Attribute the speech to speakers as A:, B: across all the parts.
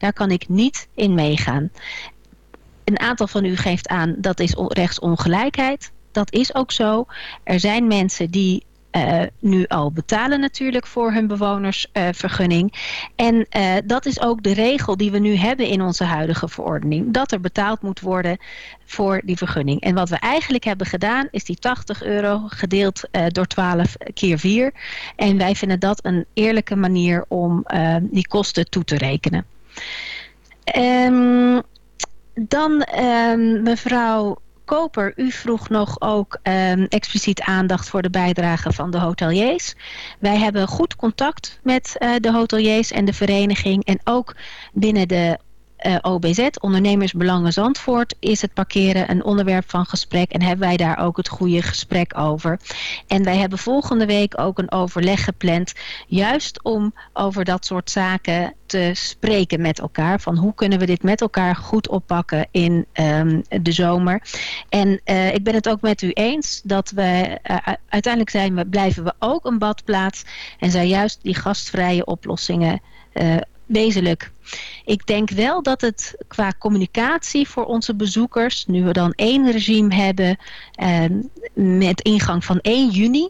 A: Daar kan ik niet in meegaan. Een aantal van u geeft aan dat is rechtsongelijkheid. Dat is ook zo. Er zijn mensen die uh, nu al betalen natuurlijk voor hun bewonersvergunning. En uh, dat is ook de regel die we nu hebben in onze huidige verordening. Dat er betaald moet worden voor die vergunning. En wat we eigenlijk hebben gedaan is die 80 euro gedeeld door 12 keer 4. En wij vinden dat een eerlijke manier om die kosten toe te rekenen. Um, dan um, mevrouw Koper, u vroeg nog ook um, expliciet aandacht voor de bijdrage van de hoteliers. Wij hebben goed contact met uh, de hoteliers en de vereniging en ook binnen de uh, eh, OBZ, Ondernemersbelangen Zandvoort, is het parkeren een onderwerp van gesprek en hebben wij daar ook het goede gesprek over. En wij hebben volgende week ook een overleg gepland, juist om over dat soort zaken te spreken met elkaar. Van hoe kunnen we dit met elkaar goed oppakken in um, de zomer. En uh, ik ben het ook met u eens dat we uh, uiteindelijk zijn we, blijven we ook een badplaats en zijn juist die gastvrije oplossingen uh, wezenlijk. Ik denk wel dat het qua communicatie voor onze bezoekers, nu we dan één regime hebben eh, met ingang van 1 juni,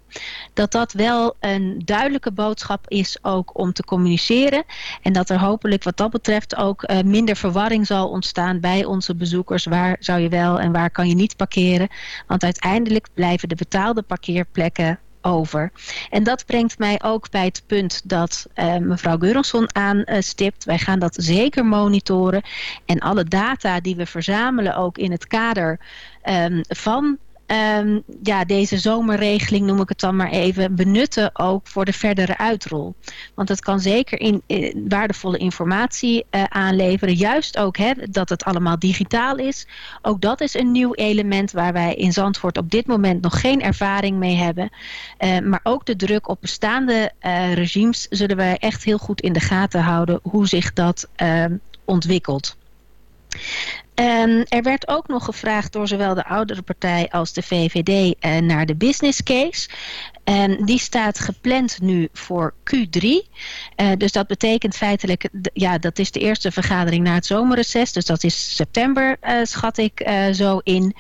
A: dat dat wel een duidelijke boodschap is ook om te communiceren. En dat er hopelijk wat dat betreft ook uh, minder verwarring zal ontstaan bij onze bezoekers. Waar zou je wel en waar kan je niet parkeren? Want uiteindelijk blijven de betaalde parkeerplekken over. En dat brengt mij ook bij het punt dat uh, mevrouw Geuronsson aanstipt. Wij gaan dat zeker monitoren. En alle data die we verzamelen ook in het kader um, van um, ja, deze zomerregeling, noem ik het dan maar even, benutten ook voor de verdere uitrol. Want het kan zeker in, waardevolle informatie uh, aanleveren. Juist ook hè, dat het allemaal digitaal is. Ook dat is een nieuw element waar wij in Zandvoort op dit moment nog geen ervaring mee hebben. Uh, maar ook de druk op bestaande uh, regimes zullen wij echt heel goed in de gaten houden hoe zich dat ontwikkelt. Um, er werd ook nog gevraagd door zowel de oudere partij als de VVD uh, naar de business case. Um, die staat gepland nu voor Q3. Uh, dus dat betekent feitelijk, ja, dat is de eerste vergadering na het zomerreces. Dus dat is september, uh, schat ik zo in.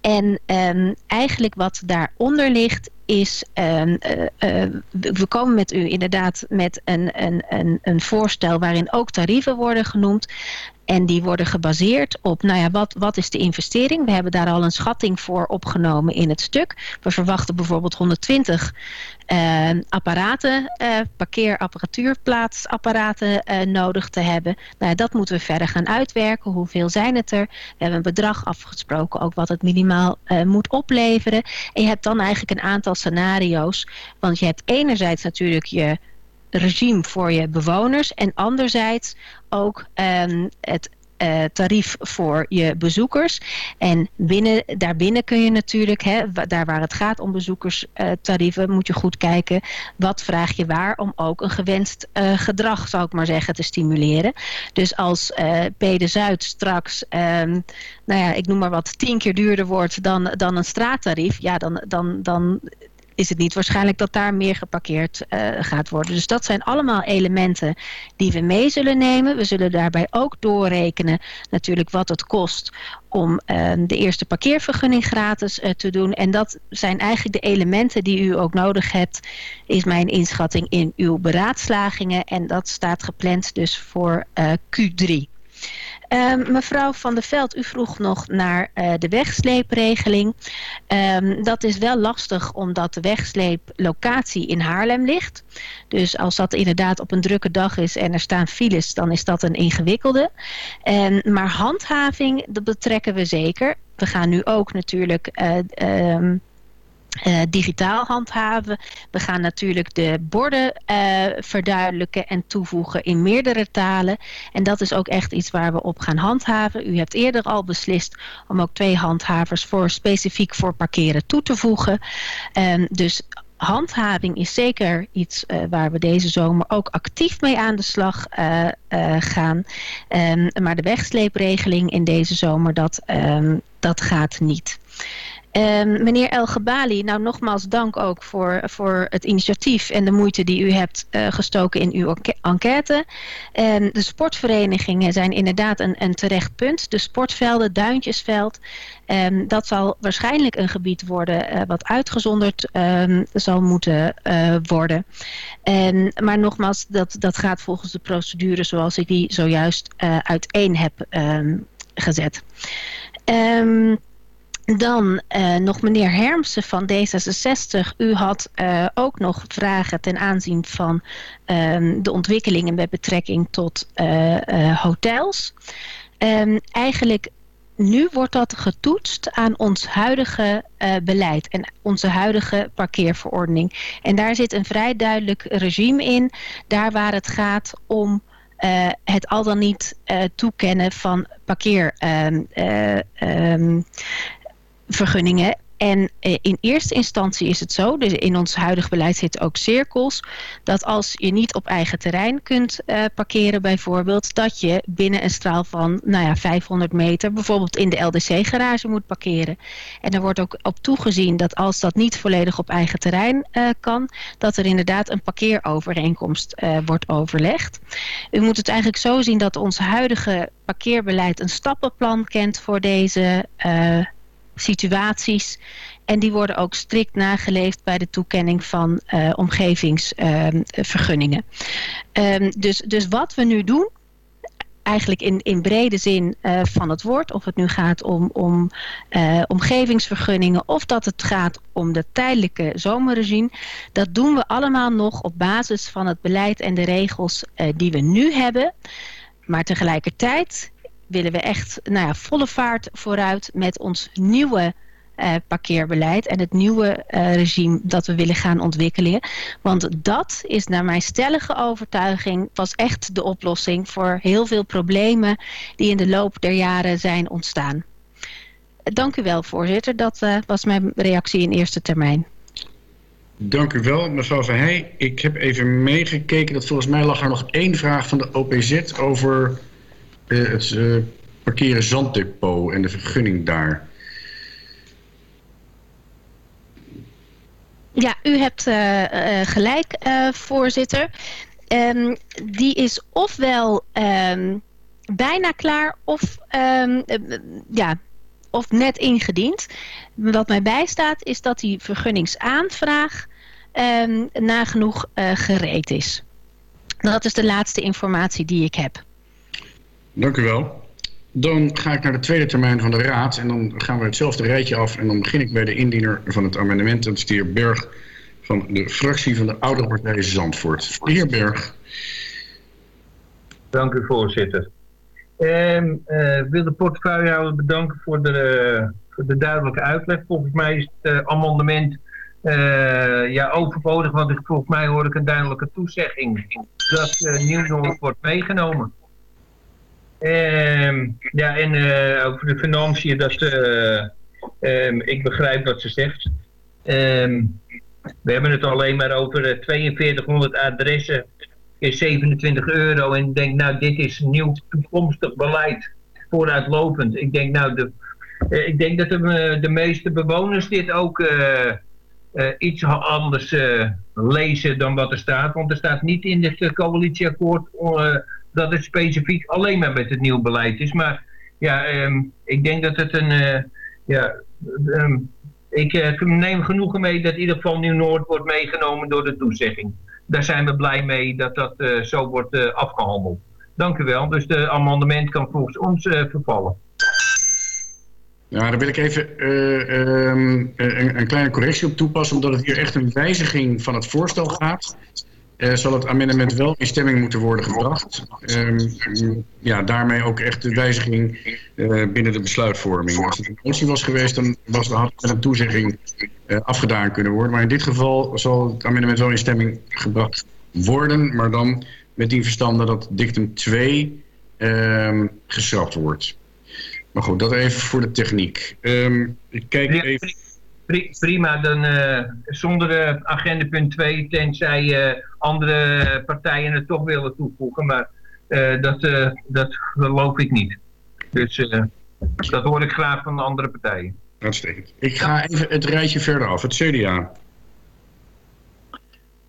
A: En um, eigenlijk wat daaronder ligt is, um, uh, uh, we komen met u inderdaad met een, een, een, een voorstel waarin ook tarieven worden genoemd. En die worden gebaseerd op, nou ja, wat, wat is de investering? We hebben daar al een schatting voor opgenomen in het stuk. We verwachten bijvoorbeeld 120 uh, apparaten, uh, nodig te hebben. Nou dat moeten we verder gaan uitwerken. Hoeveel zijn het er? We hebben een bedrag afgesproken, ook wat het minimaal moet opleveren. En je hebt dan eigenlijk een aantal scenario's. Want je hebt enerzijds natuurlijk je regime voor je bewoners en anderzijds ook um, het uh, tarief voor je bezoekers. En binnen, daarbinnen kun je natuurlijk, hè, daar waar het gaat om bezoekerstarieven, uh, moet je goed kijken wat vraag je waar om ook een gewenst uh, gedrag, zou ik maar zeggen, te stimuleren. Dus als P de Zuid straks, um, nou ja, ik noem maar wat, tien keer duurder wordt dan, dan een straattarief, ja, dan, dan, dan is het niet waarschijnlijk dat daar meer geparkeerd uh, gaat worden. Dus dat zijn allemaal elementen die we mee zullen nemen. We zullen daarbij ook doorrekenen natuurlijk wat het kost om uh, de eerste parkeervergunning gratis uh, te doen. En dat zijn eigenlijk de elementen die u ook nodig hebt, is mijn inschatting in uw beraadslagingen. En dat staat gepland dus voor Q3. Um, mevrouw Van der Veld, u vroeg nog naar uh, de wegsleepregeling. Um, dat is wel lastig omdat de wegsleeplocatie in Haarlem ligt. Dus als dat inderdaad op een drukke dag is en er staan files, dan is dat een ingewikkelde. Um, maar handhaving, dat betrekken we zeker. We gaan nu ook natuurlijk... Um, uh, digitaal handhaven. We gaan natuurlijk de borden uh, verduidelijken en toevoegen in meerdere talen. En dat is ook echt iets waar we op gaan handhaven. U hebt eerder al beslist om ook twee handhavers voor specifiek voor parkeren toe te voegen. Um, dus handhaving is zeker iets uh, waar we deze zomer ook actief mee aan de slag gaan. Um, maar de wegsleepregeling in deze zomer, dat, um, dat gaat niet. Um, meneer El Gebali, nou nogmaals dank ook voor, voor het initiatief en de moeite die u hebt uh, gestoken in uw enquête. Um, de sportverenigingen zijn inderdaad een, een terecht punt. De sportvelden, Duintjesveld, um, dat zal waarschijnlijk een gebied worden uh, wat uitgezonderd zal moeten uh, worden. maar nogmaals, dat, dat gaat volgens de procedure zoals ik die zojuist uiteen heb gezet. Um, dan uh, nog meneer Hermsen van D66. U had uh, ook nog vragen ten aanzien van um, de ontwikkelingen met betrekking tot uh, hotels. Um, eigenlijk nu wordt dat getoetst aan ons huidige beleid en onze huidige parkeerverordening. En daar zit een vrij duidelijk regime in. Daar waar het gaat om het al dan niet toekennen van parkeervergunningen. Uh, en eh, in eerste instantie is het zo, dus in ons huidig beleid zitten ook cirkels, dat als je niet op eigen terrein kunt uh, parkeren bijvoorbeeld, dat je binnen een straal van nou ja, 500 meter bijvoorbeeld in de LDC-garage moet parkeren. En er wordt ook op toegezien dat als dat niet volledig op eigen terrein uh, kan, dat er inderdaad een parkeerovereenkomst wordt overlegd. U moet het eigenlijk zo zien dat ons huidige parkeerbeleid een stappenplan kent voor deze situaties. En die worden ook strikt nageleefd bij de toekenning van uh, omgevingsvergunningen. Um, dus, dus wat we nu doen, eigenlijk in, in brede zin uh, van het woord, of het nu gaat om, om uh, omgevingsvergunningen of dat het gaat om de tijdelijke zomerregime, dat doen we allemaal nog op basis van het beleid en de regels die we nu hebben. Maar tegelijkertijd willen we echt nou ja, volle vaart vooruit met ons nieuwe uh, parkeerbeleid en het nieuwe uh, regime dat we willen gaan ontwikkelen. Want dat is naar mijn stellige overtuiging pas echt de oplossing voor heel veel problemen die in de loop der jaren zijn ontstaan. Dank u wel, voorzitter. Dat uh, was mijn reactie in eerste termijn.
B: Dank u wel, mevrouw Verheij. Ik heb even meegekeken dat volgens mij lag er nog één vraag van de OPZ over het uh, parkeren zanddepot en de vergunning daar.
A: Ja, u hebt uh, gelijk, voorzitter. Um, die is ofwel um, bijna klaar of, um, ja, of net ingediend. Wat mij bijstaat is dat die vergunningsaanvraag nagenoeg gereed is. Dat is de laatste informatie die ik heb.
B: Dank u wel. Dan ga ik naar de tweede termijn van de Raad en dan gaan we hetzelfde rijtje af. En dan begin ik bij de indiener van het amendement, dat is de heer Berg van de fractie van de Oude Partij Zandvoort. De heer Berg.
C: Dank u voorzitter. Uh, uh, wil de portefeuillehouder bedanken voor de, voor de duidelijke uitleg. Volgens mij is het uh, amendement uh, ja, overbodig, want ik, volgens mij hoor ik een duidelijke toezegging dat uh, Nieuw-Noord wordt meegenomen. Um, ja, en uh, over de financiën, dat, uh, um, ik begrijp wat ze zegt. Um, we hebben het alleen maar over 4200 eh, adressen, is 27 euro. En ik denk, nou, dit is nieuw toekomstig beleid, vooruitlopend. Ik denk, nou, de, ik denk dat de, de meeste bewoners dit ook iets anders lezen dan wat er staat. Want er staat niet in het coalitieakkoord dat het specifiek alleen maar met het nieuw beleid is. Maar ja, um, ik denk dat het een... Uh, ja, um, ik uh, neem genoegen mee dat in ieder geval Nieuw-Noord wordt meegenomen door de toezegging. Daar zijn we blij mee dat dat uh, zo wordt afgehandeld. Dank u wel. Dus de amendement kan volgens ons vervallen.
B: Ja, daar wil ik even um, een, een, kleine correctie op toepassen, omdat het hier echt een wijziging van het voorstel gaat uh, zal het amendement wel in stemming moeten worden gebracht. Um, ja, daarmee ook echt de wijziging uh, binnen de besluitvorming. Als het een motie was geweest, dan was, had het met een toezegging uh, afgedaan kunnen worden. Maar in dit geval zal het amendement wel in stemming gebracht worden, maar dan met die verstande dat dictum 2 um, geschrapt wordt. Maar goed, dat even voor de techniek. Um, ik kijk even
C: prima, dan uh, zonder uh, agenda punt 2, tenzij uh, andere partijen het toch willen toevoegen. Maar dat, dat geloof ik niet. Dus dat hoor ik graag van de andere partijen.
B: Uitstekend. Ik ga even het rijtje verder af. Het CDA.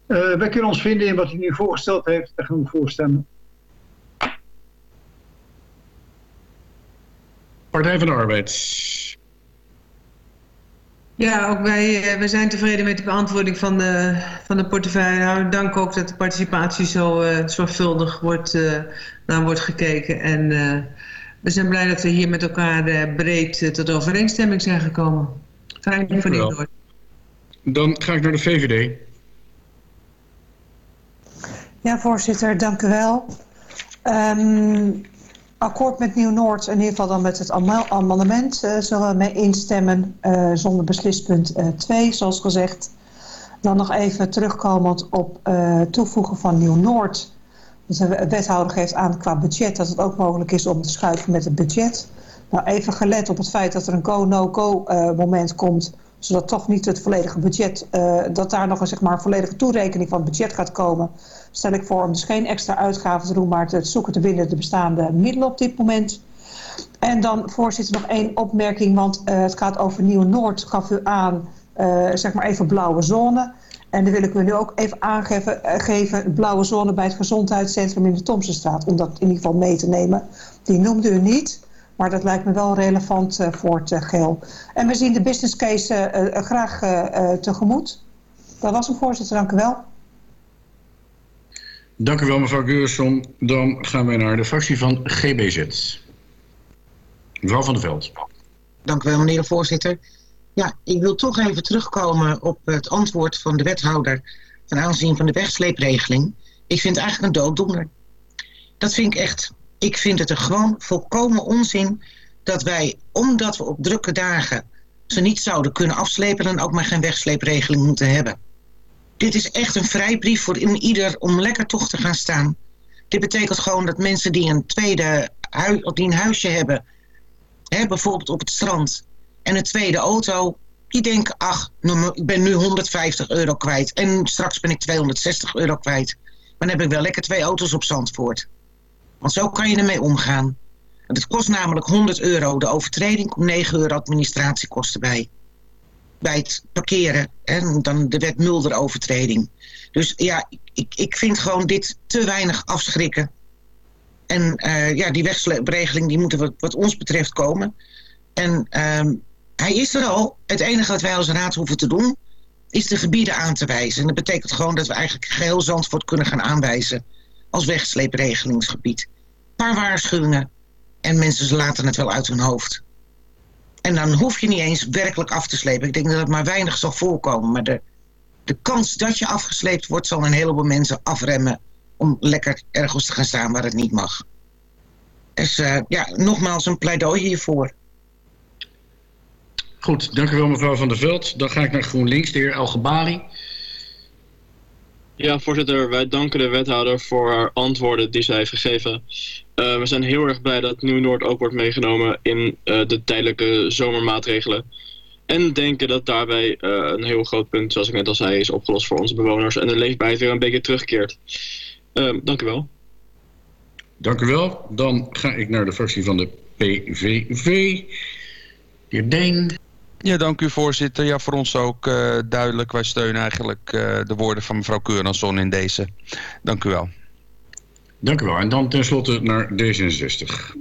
D: Uh, wij kunnen ons vinden in wat hij nu voorgesteld heeft. Daar gaan we voorstemmen.
B: Partij van de Arbeid.
E: Ja, ook wij, wij zijn tevreden met de beantwoording van de, van de portefeuille. Dank ook dat de participatie zo uh, zorgvuldig wordt, uh, naar wordt gekeken. En we zijn blij dat we hier met elkaar breed tot overeenstemming zijn gekomen. Fijn voor Noord.
B: Dan ga ik naar de VVD.
F: Ja, voorzitter, dank u wel. Um, akkoord met Nieuw-Noord, in ieder geval dan met het amendement, uh, zullen we mee instemmen uh, zonder beslispunt 2, uh, zoals gezegd. Dan nog even terugkomend op toevoegen van Nieuw-Noord. De wethouder geeft aan qua budget dat het ook mogelijk is om te schuiven met het budget. Nou, even gelet op het feit dat er een go-no-go -no moment komt zodat toch niet het volledige budget, uh, dat daar nog een zeg maar, volledige toerekening van het budget gaat komen, stel ik voor om dus geen extra uitgaven te doen, maar te zoeken te binnen de bestaande middelen op dit moment. En dan, voorzitter, nog één opmerking, want uh, het gaat over Nieuw-Noord, gaf u aan, uh, zeg maar even blauwe zone. En dan wil ik u nu ook even aangeven, geven, blauwe zone bij het gezondheidscentrum in de Thomsenstraat, om dat in ieder geval mee te nemen. Die noemde u niet. Maar dat lijkt me wel relevant uh, voor het uh, geheel. En we zien de business case uh, graag tegemoet. Dat was hem, voorzitter. Dank u wel.
B: Dank u wel, mevrouw Geurson. Dan gaan wij naar de fractie van GBZ. Mevrouw van der Veld.
G: Dank u wel, meneer de voorzitter. Ja, ik wil toch even terugkomen op het antwoord van de wethouder... ten aanzien van de wegsleepregeling. Ik vind het eigenlijk een dooddoener. Dat vind ik echt ik vind het er gewoon volkomen onzin dat wij, omdat we op drukke dagen ze niet zouden kunnen afslepen, dan ook maar geen wegsleepregeling moeten hebben. Dit is echt een vrijbrief voor in ieder om lekker toch te gaan staan. Dit betekent gewoon dat mensen die een tweede huis, die een huisje hebben, hè, bijvoorbeeld op het strand, en een tweede auto, die denken, ach, nou, ik ben nu 150 euro kwijt en straks ben ik 260 euro kwijt. Maar dan heb ik wel lekker twee auto's op Zandvoort. Want zo kan je ermee omgaan. Het kost namelijk 100 euro de overtreding, komt 9 euro administratiekosten bij. Bij het parkeren en dan de wet Mulder overtreding. Dus ja, ik, ik vind gewoon dit te weinig afschrikken. En uh, ja, die wegsleepregeling die moet wat, ons betreft komen. En uh, hij is er al. Het enige wat wij als raad hoeven te doen is de gebieden aan te wijzen. En dat betekent gewoon dat we eigenlijk geheel Zandvoort kunnen gaan aanwijzen als wegsleepregelingsgebied. Een paar waarschuwingen en mensen laten het wel uit hun hoofd. En dan hoef je niet eens werkelijk af te slepen. Ik denk dat het maar weinig zal voorkomen. Maar de, de kans dat je afgesleept wordt... zal een heleboel mensen afremmen... om lekker ergens te gaan staan waar het niet mag. Dus uh, ja, nogmaals een pleidooi hiervoor.
B: Goed, dank u wel mevrouw Van der Veld. Dan ga ik naar GroenLinks, de heer Elgebali.
H: Ja, voorzitter, wij danken de wethouder voor haar antwoorden die zij heeft gegeven. Uh, we zijn heel erg blij dat Nieuw-Noord ook wordt meegenomen in uh, de tijdelijke zomermaatregelen. En denken dat daarbij uh, een heel groot punt, zoals ik net al zei, is opgelost voor onze bewoners. En de leefbaarheid weer een beetje terugkeert. dank u wel.
B: Dank u wel. Dan ga ik naar de fractie van de PVV. De heer.
I: Ja, dank u voorzitter. Ja, voor ons ook uh, duidelijk. Wij steunen eigenlijk uh, de woorden van mevrouw Keuransson in deze. Dank u wel.
B: Dank u wel. En dan tenslotte naar D66.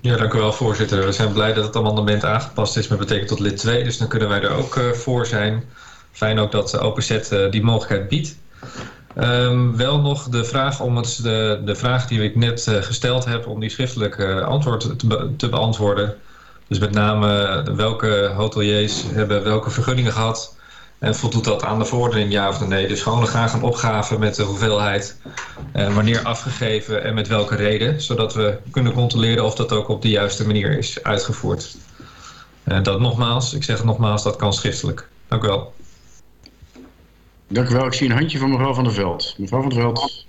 J: Ja, dank u wel voorzitter. We zijn blij dat het amendement aangepast is met betrekking tot lid 2. Dus dan kunnen wij er ook uh, voor zijn. Fijn ook dat OpenZ die mogelijkheid biedt. Um, wel nog de vraag om het, de, de vraag die ik net gesteld heb... om die schriftelijk antwoord te, be te beantwoorden... Dus met name welke hoteliers hebben welke vergunningen gehad. En voldoet dat aan de verordening, ja of nee? Dus gewoon graag een opgave met de hoeveelheid. En wanneer afgegeven en met welke reden. Zodat we kunnen controleren of dat ook op de juiste manier is uitgevoerd. En dat nogmaals, ik zeg het nogmaals, dat kan schriftelijk. Dank u wel.
B: Dank u wel. Ik zie een handje van mevrouw Van der Veld. Mevrouw Van der Veld.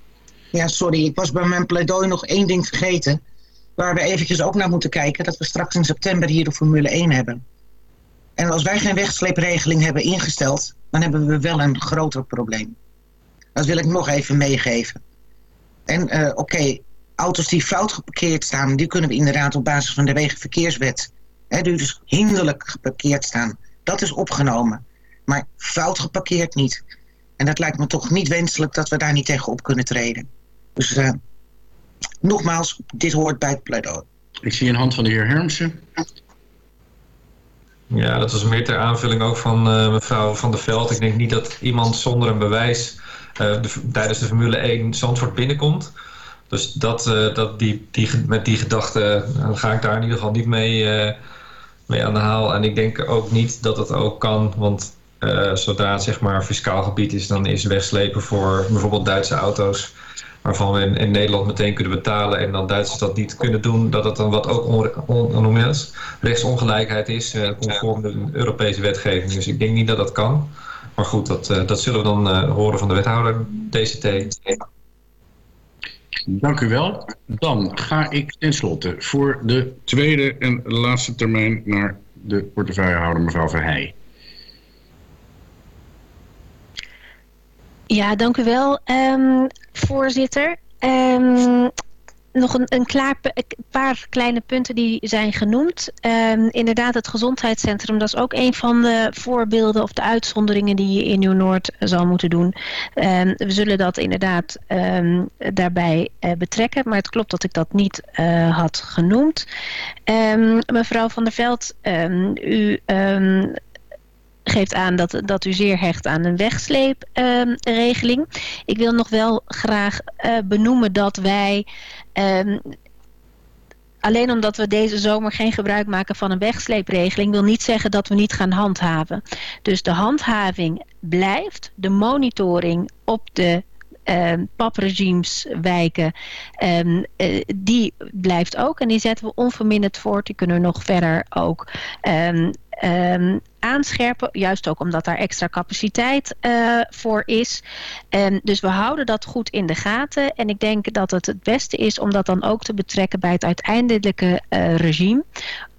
G: Ja, sorry. Ik was bij mijn pleidooi nog één ding vergeten waar we eventjes ook naar moeten kijken... dat we straks in september hier de Formule 1 hebben. En als wij geen wegsleepregeling hebben ingesteld... dan hebben we wel een groter probleem. Dat wil ik nog even meegeven. En uh, oké, auto's die fout geparkeerd staan... die kunnen we inderdaad op basis van de Wegenverkeerswet... Hè, die dus hinderlijk geparkeerd staan. Dat is opgenomen. Maar fout geparkeerd niet. En dat lijkt me toch niet wenselijk dat we daar niet tegen op kunnen treden. Dus uh, nogmaals, dit hoort bij het pleidooi.
B: Ik zie een hand van de heer Hermsen.
J: Ja, dat was meer ter aanvulling ook van uh, mevrouw Van der Veld. Ik denk niet dat iemand zonder een bewijs uh, de, tijdens de Formule 1 Zandvoort binnenkomt. Dus dat, uh, dat die, die, met die gedachte ga ik daar in ieder geval niet mee, mee aan de haal. En ik denk ook niet dat het ook kan, want zodra het zeg maar fiscaal gebied is, dan is wegslepen voor bijvoorbeeld Duitse auto's waarvan we in, in, Nederland meteen kunnen betalen en dan Duitsers dat niet kunnen doen, dat het dan wat ook on, on, rechtsongelijkheid is, uh, conform de Europese wetgeving. Dus ik denk niet dat dat kan. Maar goed, dat, uh, dat zullen we dan uh, horen van de wethouder DCT.
B: Dank u wel. Dan ga ik tenslotte voor de tweede en laatste termijn naar de portefeuillehouder mevrouw Verheij.
A: Ja, dank u wel, um, voorzitter. Um, nog een, een, paar kleine punten die zijn genoemd. Um, inderdaad, het gezondheidscentrum, dat is ook een van de voorbeelden of de uitzonderingen die je in Nieuw-Noord zal moeten doen. Um, we zullen dat inderdaad daarbij uh, betrekken, maar het klopt dat ik dat niet uh, had genoemd. mevrouw Van der Veld, u geeft aan dat, dat u zeer hecht aan een wegsleepregeling. Uh, ik wil nog wel graag uh, benoemen dat wij... Um, alleen omdat we deze zomer geen gebruik maken van een wegsleepregeling... wil niet zeggen dat we niet gaan handhaven. Dus de handhaving blijft. De monitoring op de uh, papregimes wijken, uh, die blijft ook. En die zetten we onverminderd voort. Die kunnen we nog verder ook um, aanscherpen. Juist ook omdat daar extra capaciteit uh, voor is. Um, dus we houden dat goed in de gaten. En ik denk dat het het beste is om dat dan ook te betrekken bij het uiteindelijke uh, regime.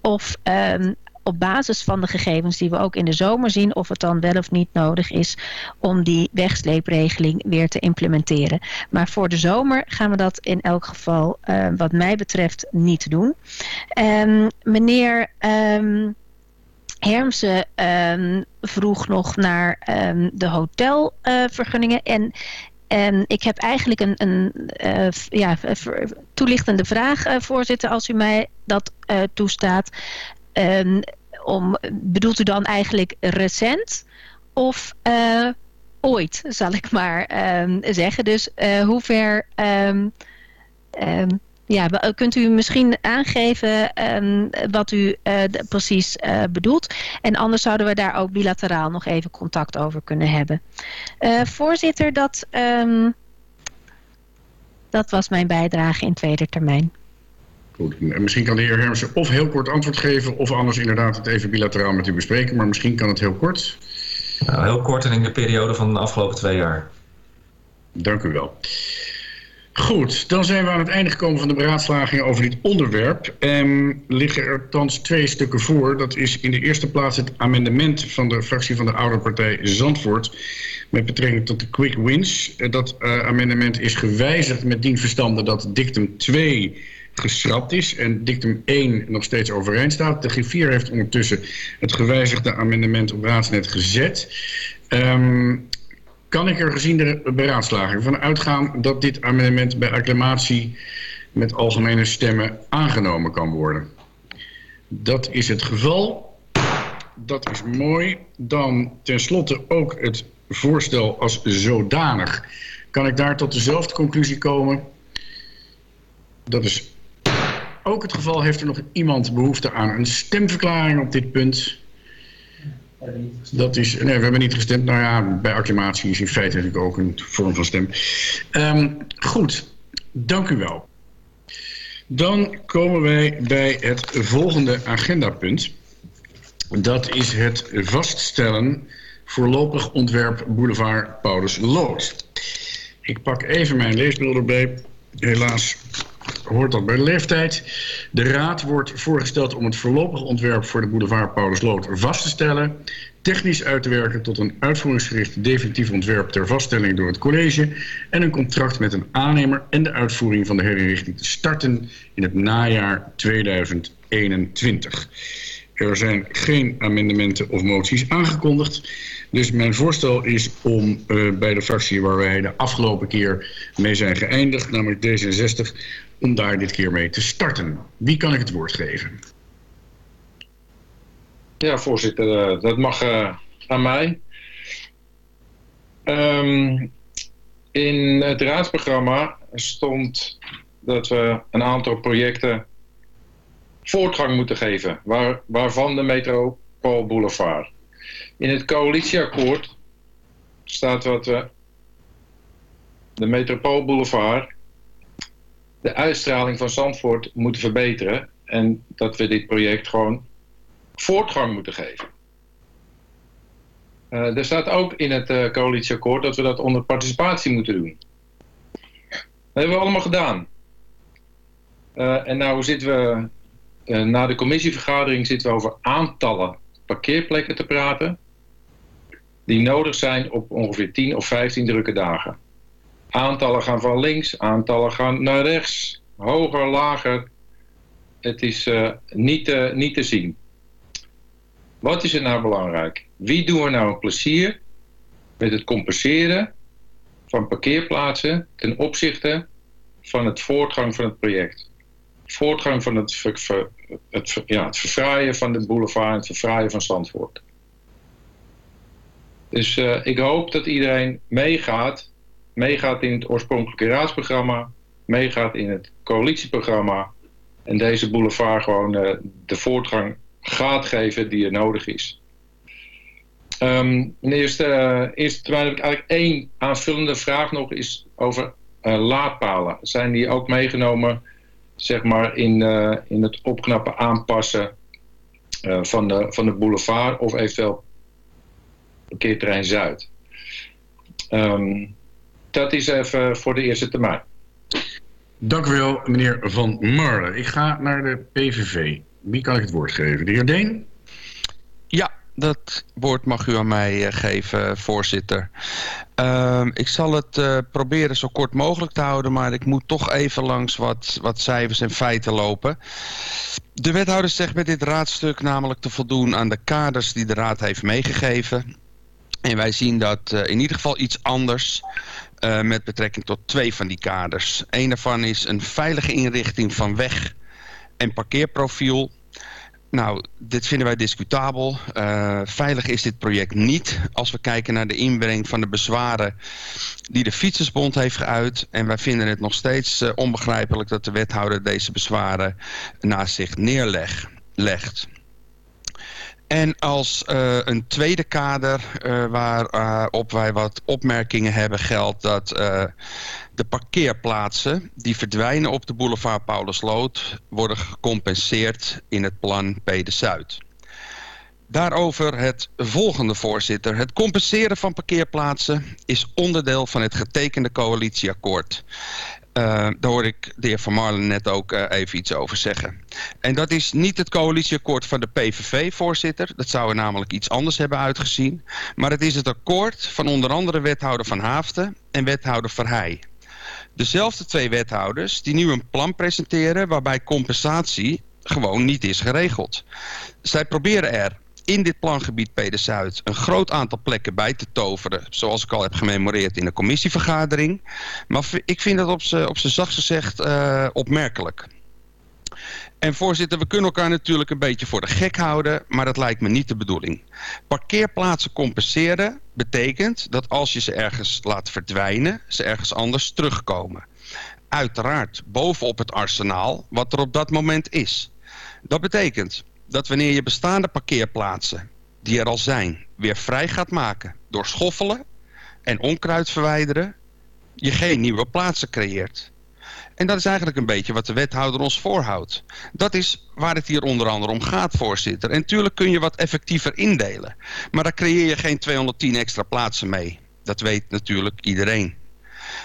A: Of um, op basis van de gegevens die we ook in de zomer zien... of het dan wel of niet nodig is om die wegsleepregeling weer te implementeren. Maar voor de zomer gaan we dat in elk geval uh, wat mij betreft niet doen. Um, meneer... Hermsen um, vroeg nog naar um, de hotelvergunningen. En en ik heb eigenlijk een, een uh, ja, toelichtende vraag, uh, voorzitter, als u mij dat uh, toestaat. Om, bedoelt u dan eigenlijk recent of ooit, zal ik maar zeggen. Dus hoe ver ja, kunt u misschien aangeven um, wat u uh, precies uh, bedoelt? En anders zouden we daar ook bilateraal nog even contact over kunnen hebben. Uh, voorzitter, dat, um, dat was mijn bijdrage in tweede termijn.
B: Goed, misschien kan de heer Hermsen of heel kort antwoord geven... of anders inderdaad het even bilateraal met u bespreken. Maar misschien kan het heel kort.
J: Nou, heel kort en in de periode van de afgelopen twee jaar.
B: Dank u wel. Goed, dan zijn we aan het einde gekomen van de beraadslaging over dit onderwerp. En liggen er thans twee stukken voor. Dat is in de eerste plaats het amendement van de fractie van de oude partij Zandvoort... met betrekking tot de quick wins. Dat uh, amendement is gewijzigd met dien verstande dat dictum 2 geschrapt is en dictum 1 nog steeds overeind staat. De G4 heeft ondertussen het gewijzigde amendement op raadsnet gezet. Um, kan ik er gezien de beraadslaging van uitgaan dat dit amendement bij acclamatie met algemene stemmen aangenomen kan worden? Dat is het geval. Dat is mooi. Dan tenslotte ook het voorstel als zodanig. Kan ik daar tot dezelfde conclusie komen? Dat is ook het geval. Heeft er nog iemand behoefte aan een stemverklaring op dit punt? Dat is, nee, we hebben niet gestemd. Nou ja, bij acclamatie is in feite natuurlijk ook een vorm van stem. Um, goed, dank u wel. Dan komen wij bij het volgende agendapunt. Dat is het vaststellen voorlopig ontwerp Boulevard Paulus Lood. Ik pak even mijn leesbeeld erbij. Helaas hoort dat bij de leeftijd. De Raad wordt voorgesteld om het voorlopig ontwerp voor de boulevard Paulus Lood vast te stellen, technisch uit te werken tot een uitvoeringsgericht definitief ontwerp ter vaststelling door het college en een contract met een aannemer en de uitvoering van de herinrichting te starten in het najaar 2021. Er zijn geen amendementen of moties aangekondigd. Dus mijn voorstel is om uh, bij de fractie waar wij de afgelopen keer mee zijn geëindigd, namelijk D66, om daar dit keer mee te starten. Wie kan ik het woord geven?
K: Ja, voorzitter, uh, dat mag uh, aan mij. Um, in het raadsprogramma stond dat we een aantal projecten voortgang moeten geven, waar, waarvan de Metropool Boulevard. In het coalitieakkoord staat wat we de Metropool Boulevard de uitstraling van Zandvoort moeten verbeteren en dat we dit project gewoon voortgang moeten geven. Uh, er staat ook in het uh, coalitieakkoord dat we dat onder participatie moeten doen. Dat hebben we allemaal gedaan. Uh, en nou zitten we, na de commissievergadering zitten we over aantallen parkeerplekken te praten. Die nodig zijn op ongeveer 10 of 15 drukke dagen. Aantallen gaan van links, aantallen gaan naar rechts, hoger, lager. Het is niet, niet te zien. Wat is er nou belangrijk? Wie doen we nou een plezier met het compenseren van parkeerplaatsen ten opzichte van het voortgang van het project? Voortgang van het, het, ja, het verfraaien van de boulevard en het verfraaien van Zandvoort. Dus uh, ik hoop dat iedereen meegaat, meegaat in het oorspronkelijke raadsprogramma, meegaat in het coalitieprogramma en deze boulevard gewoon uh, de voortgang gaat geven die er nodig is. Um, in eerste, uh, eerste heb ik eigenlijk één aanvullende vraag nog is over uh, laadpalen. Zijn die ook meegenomen zeg maar, in, in het opknappen, aanpassen van, de, van de boulevard of eventueel parkeerterrein Zuid? Um, dat is even voor de eerste termijn.
B: Dank u wel, meneer Van Marlen. Ik ga naar de PVV. Wie kan ik het woord geven? De heer Deen?
I: Ja, dat woord mag u aan mij uh, geven, voorzitter. Uh, ik zal het uh, proberen zo kort mogelijk te houden, maar ik moet toch even langs wat, wat cijfers en feiten lopen. De wethouder zegt met dit raadstuk namelijk te voldoen aan de kaders die de raad heeft meegegeven. En wij zien dat uh, in ieder geval iets anders uh, met betrekking tot twee van die kaders. Eén daarvan is een veilige inrichting van weg en parkeerprofiel. Nou, dit vinden wij discutabel. Uh, veilig is dit project niet als we kijken naar de inbreng van de bezwaren die de Fietsersbond heeft geuit. En wij vinden het nog steeds uh, onbegrijpelijk dat de wethouder deze bezwaren naast zich neerlegt. En als uh, een tweede kader uh, waarop uh, wij wat opmerkingen hebben geldt dat de parkeerplaatsen die verdwijnen op de boulevard Paulusloot worden gecompenseerd in het plan P de Zuid. Daarover het volgende, voorzitter. Het compenseren van parkeerplaatsen is onderdeel van het getekende coalitieakkoord. Uh, daar hoor ik de heer Van Marlen net ook uh, even iets over zeggen. En dat is niet het coalitieakkoord van de PVV, voorzitter. Dat zou er namelijk iets anders hebben uitgezien. Maar het is het akkoord van onder andere wethouder Van Haafden en wethouder Verheij. Dezelfde twee wethouders die nu een plan presenteren waarbij compensatie gewoon niet is geregeld. Zij proberen er in dit plangebied Pede Zuid een groot aantal plekken bij te toveren. Zoals ik al heb gememoreerd in de commissievergadering. Maar ik vind dat op zijn op zacht gezegd uh, opmerkelijk. En voorzitter, we kunnen elkaar natuurlijk een beetje voor de gek houden, maar dat lijkt me niet de bedoeling. Parkeerplaatsen compenseren betekent dat als je ze ergens laat verdwijnen, ze ergens anders terugkomen. Uiteraard bovenop het arsenaal wat er op dat moment is. Dat betekent dat wanneer je bestaande parkeerplaatsen, die er al zijn, weer vrij gaat maken door schoffelen en onkruid verwijderen, je geen nieuwe plaatsen creëert. En dat is eigenlijk een beetje wat de wethouder ons voorhoudt. Dat is waar het hier onder andere om gaat, voorzitter. En natuurlijk kun je wat effectiever indelen. Maar daar creëer je geen 210 extra plaatsen mee. Dat weet natuurlijk iedereen.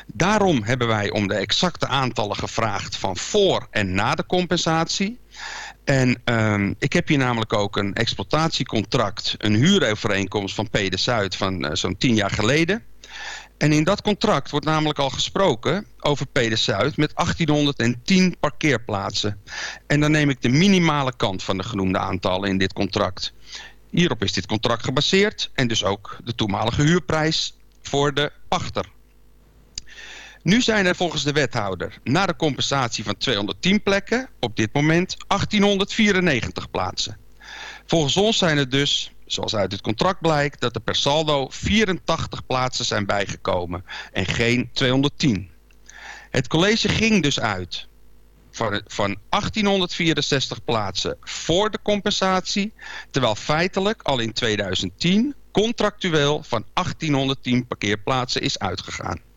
I: Daarom hebben wij om de exacte aantallen gevraagd van voor en na de compensatie. En um, ik heb hier namelijk ook een exploitatiecontract, een huurovereenkomst van Pede Zuid van uh, zo'n tien jaar geleden. En in dat contract wordt namelijk al gesproken over Pede Zuid met 1810 parkeerplaatsen. En dan neem ik de minimale kant van de genoemde aantallen in dit contract. Hierop is dit contract gebaseerd en dus ook de toenmalige huurprijs voor de pachter. Nu zijn er volgens de wethouder na de compensatie van 210 plekken op dit moment 1894 plaatsen. Volgens ons zijn er dus, zoals uit het contract blijkt, dat er per saldo 84 plaatsen zijn bijgekomen en geen 210. Het college ging dus uit van, van 1864 plaatsen voor de compensatie, terwijl feitelijk al in 2010 contractueel van 1810 parkeerplaatsen is uitgegaan.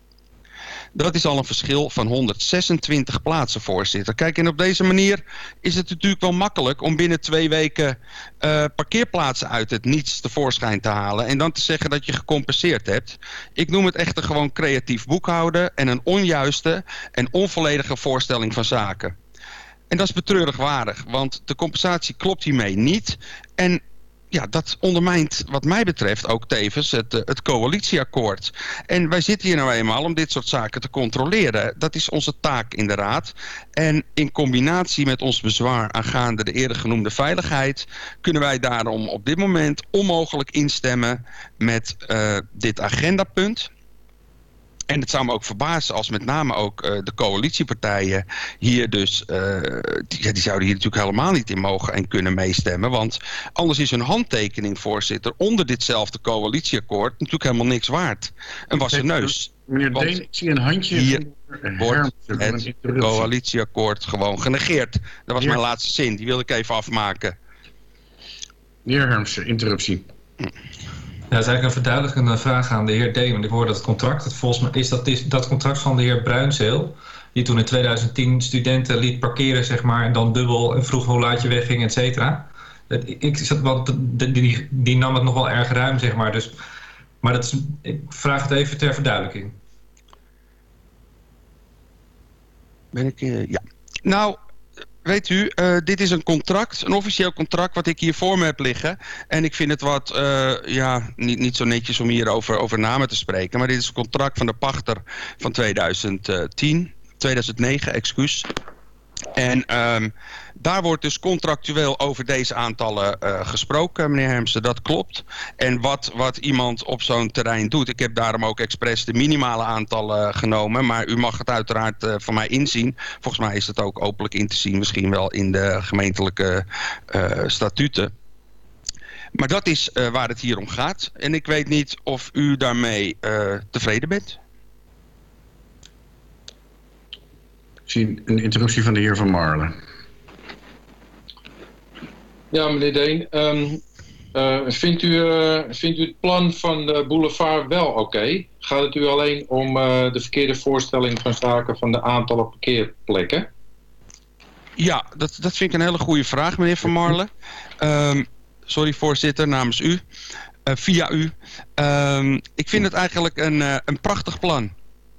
I: Dat is al een verschil van 126 plaatsen, voorzitter. Kijk, en op deze manier is het natuurlijk wel makkelijk om binnen twee weken uh, parkeerplaatsen uit het niets tevoorschijn te halen. En dan te zeggen dat je gecompenseerd hebt. Ik noem het echter gewoon creatief boekhouden en een onjuiste en onvolledige voorstelling van zaken. En dat is betreurig want de compensatie klopt hiermee niet. En ja, dat ondermijnt wat mij betreft ook tevens het, eh, het coalitieakkoord. En wij zitten hier nou eenmaal om dit soort zaken te controleren. Dat is onze taak in de Raad. En in combinatie met ons bezwaar aangaande de eerder genoemde veiligheid... kunnen wij daarom op dit moment onmogelijk instemmen met uh, dit agendapunt... En het zou me ook verbazen als met name ook uh, de coalitiepartijen hier dus... Uh, die, die, zouden hier natuurlijk helemaal niet in mogen en kunnen meestemmen. Want anders is een handtekening, voorzitter, onder ditzelfde coalitieakkoord natuurlijk helemaal niks waard. Een wassen neus.
B: Meneer Deen, ik zie een handje...
I: Hier wordt het coalitieakkoord gewoon genegeerd. Dat was mijn laatste zin, die wilde ik even afmaken.
B: Meneer Hermsen, interruptie.
J: Ja, dat is eigenlijk een verduidelijkende vraag aan de heer D. Want ik hoorde dat het contract, het volgens mij is dat, is dat contract van de heer Bruinzeel. Die toen in 2010 studenten liet parkeren, zeg maar, en dan dubbel en vroeg hoe laat je wegging, et cetera. Ik, zat, want die, die nam het nog wel erg ruim, zeg maar. Dus, maar dat is, ik vraag het even ter verduidelijking.
I: Ben ik, uh, ja. Nou, weet u, uh, dit is een contract, een officieel contract wat ik hier voor me heb liggen. En ik vind het wat, uh, ja, niet, niet zo netjes om hier over, over namen te spreken. Maar dit is een contract van de pachter van 2010, 2009, excuus. En um, daar wordt dus contractueel over deze aantallen uh, gesproken, meneer Hermsen. Dat klopt. En wat, wat iemand op zo'n terrein doet... ik heb daarom ook expres de minimale aantallen genomen... maar u mag het uiteraard uh, van mij inzien. Volgens mij is het ook openlijk in te zien... misschien wel in de gemeentelijke statuten. Maar dat is waar het hier om gaat. En ik weet niet of u daarmee tevreden bent.
B: Ik zie een interruptie van de heer Van Marlen.
K: Ja, meneer Deen. Um, uh, vindt, u, uh, vindt u het plan van de boulevard wel oké? Okay? Gaat het u alleen om uh, de verkeerde voorstelling van zaken van de aantallen parkeerplekken?
I: Ja, dat, dat vind ik een hele goede vraag, meneer Van Marlen. Um, sorry, voorzitter, namens u. via u. Um, ik vind het eigenlijk een, een prachtig plan.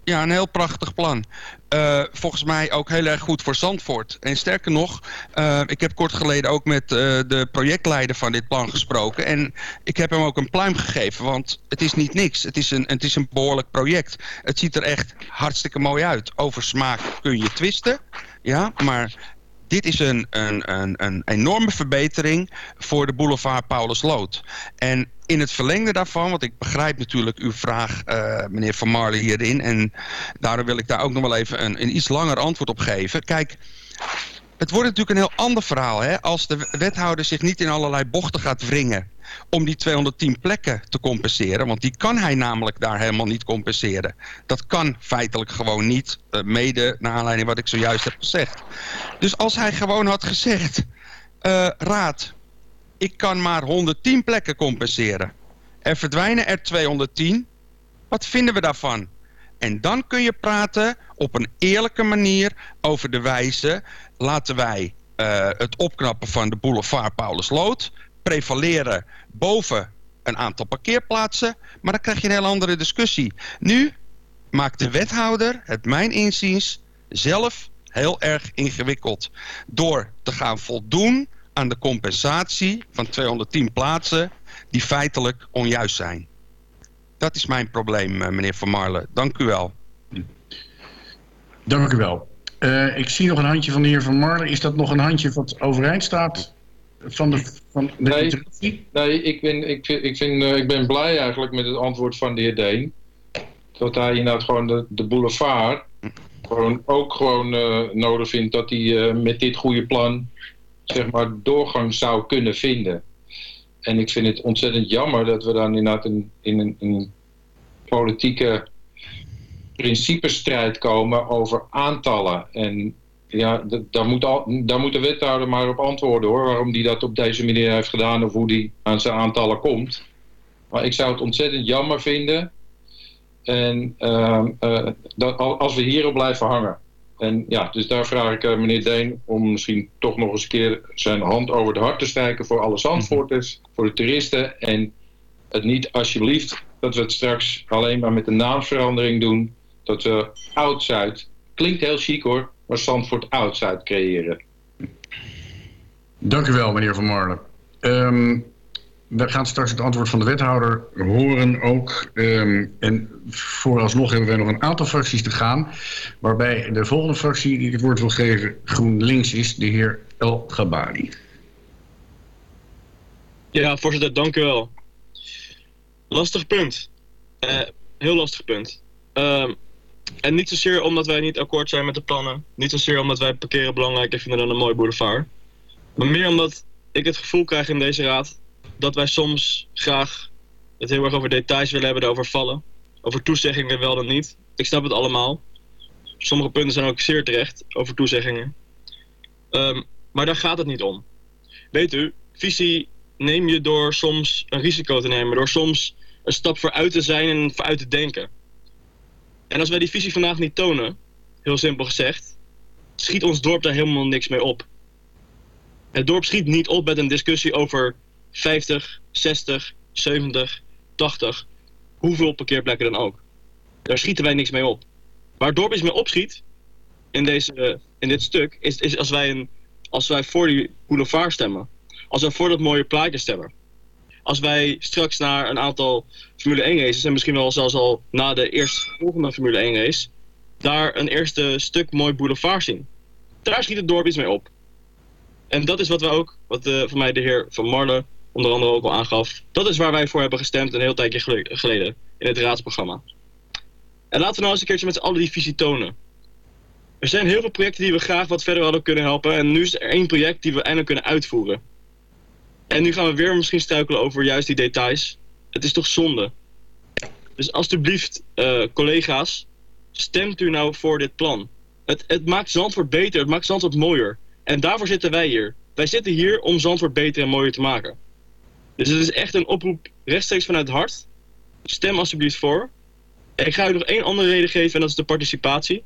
I: Ja, een heel prachtig plan. Uh, volgens mij ook heel erg goed voor Zandvoort. En sterker nog, uh, ik heb kort geleden ook met uh, de projectleider van dit plan gesproken. En ik heb hem ook een pluim gegeven, want het is niet niks. Het is een, het is een behoorlijk project. Het ziet er echt hartstikke mooi uit. Over smaak kun je twisten, ja, maar dit is een, een, een, een enorme verbetering voor de boulevard Paulus Lood. En in het verlengde daarvan, want ik begrijp natuurlijk uw vraag, uh, meneer Van Marley, hierin. En daarom wil ik daar ook nog wel even een, een iets langer antwoord op geven. Kijk, het wordt natuurlijk een heel ander verhaal hè, als de wethouder zich niet in allerlei bochten gaat wringen om die 210 plekken te compenseren. Want die kan hij namelijk daar helemaal niet compenseren. Dat kan feitelijk gewoon niet, uh, mede naar aanleiding wat ik zojuist heb gezegd. Dus als hij gewoon had gezegd, uh, raad, ik kan maar 110 plekken compenseren. Er verdwijnen er 210. Wat vinden we daarvan? En dan kun je praten op een eerlijke manier over de wijze... laten wij uh, het opknappen van de boulevard Paulus Lood... prevaleren boven een aantal parkeerplaatsen... maar dan krijg je een heel andere discussie. Nu maakt de wethouder het mijn inziens zelf heel erg ingewikkeld... door te gaan voldoen aan de compensatie van 210 plaatsen die feitelijk onjuist zijn. Dat is mijn probleem, eh, meneer Van Marle. Dank u wel.
B: Dank u wel. Uh, ik zie nog een handje van de heer Van Marle. Is dat nog een handje wat overeind staat van de, van de
K: nee, nee, ik ben, ik, ik, vind, uh, ik ben blij eigenlijk met het antwoord van de heer Deen. Dat hij inderdaad gewoon de, de boulevard gewoon ook gewoon uh, nodig vindt dat hij met dit goede plan zeg maar doorgang zou kunnen vinden. En ik vind het ontzettend jammer dat we dan inderdaad in, in een, een politieke principestrijd komen over aantallen. En ja, daar moet, al, daar moet de wethouder maar op antwoorden hoor, waarom die dat op deze manier heeft gedaan of hoe die aan zijn aantallen komt. Maar ik zou het ontzettend jammer vinden en, uh, uh, dat, als we hierop blijven hangen. En ja, dus daar vraag ik uh, meneer Deen om misschien toch nog eens een keer zijn hand over de hart te strijken voor alle Zandvoorters, voor de toeristen. En het niet alsjeblieft dat we het straks alleen maar met de naamsverandering doen. Dat we Oud-Zuid, klinkt heel chic hoor, maar Zandvoort Oud-Zuid creëren.
B: Dank u wel meneer Van Marlen. Um, we gaan straks het antwoord van de wethouder horen ook. Um, en vooralsnog hebben wij nog een aantal fracties te gaan. Waarbij de volgende fractie die ik het woord wil geven GroenLinks is, de heer El Gabari.
H: Ja, voorzitter, dank u wel. Lastig punt. Uh, heel lastig punt. Uh, en niet zozeer omdat wij niet akkoord zijn met de plannen. Niet zozeer omdat wij parkeren belangrijker vinden dan een mooi boulevard. Maar meer omdat ik het gevoel krijg in deze raad dat wij soms graag het heel erg over details willen hebben, erover vallen. Over toezeggingen wel dan niet. Ik snap het allemaal. Sommige punten zijn ook zeer terecht over toezeggingen. Um, maar daar gaat het niet om. Weet u, visie neem je door soms een risico te nemen. Door soms een stap vooruit te zijn en vooruit te denken. En als wij die visie vandaag niet tonen, heel simpel gezegd, schiet ons dorp daar helemaal niks mee op. Het dorp schiet niet op met een discussie over 50, 60, 70, 80, hoeveel parkeerplekken dan ook. Daar schieten wij niks mee op. Waar het dorp iets mee opschiet, in, deze, in dit stuk, is, is als, wij een, als wij voor die boulevard stemmen. Als wij voor dat mooie plaatje stemmen. Als wij straks naar een aantal Formule 1 races, en misschien wel zelfs al na de eerste volgende Formule 1 race, daar een eerste stuk mooi boulevard zien. Daar schiet het dorp iets mee op. En dat is wat we ook, wat uh, voor mij de heer Van Marle onder andere ook al aangaf. Dat is waar wij voor hebben gestemd een heel tijdje geleden in het raadsprogramma. En laten we nou eens een keertje met z'n allen die visie tonen. Er zijn heel veel projecten die we graag wat verder hadden kunnen helpen. En nu is er één project die we eindelijk kunnen uitvoeren. En nu gaan we weer misschien struikelen over juist die details. Het is toch zonde. Dus alstublieft, uh, collega's, stemt u nou voor dit plan. Het, het maakt Zandvoort beter, het maakt Zandvoort mooier. En daarvoor zitten wij hier. Wij zitten hier om Zandvoort beter en mooier te maken. Dus het is echt een oproep rechtstreeks vanuit het hart. Stem alsjeblieft voor. Ik ga u nog één andere reden geven en dat is de participatie.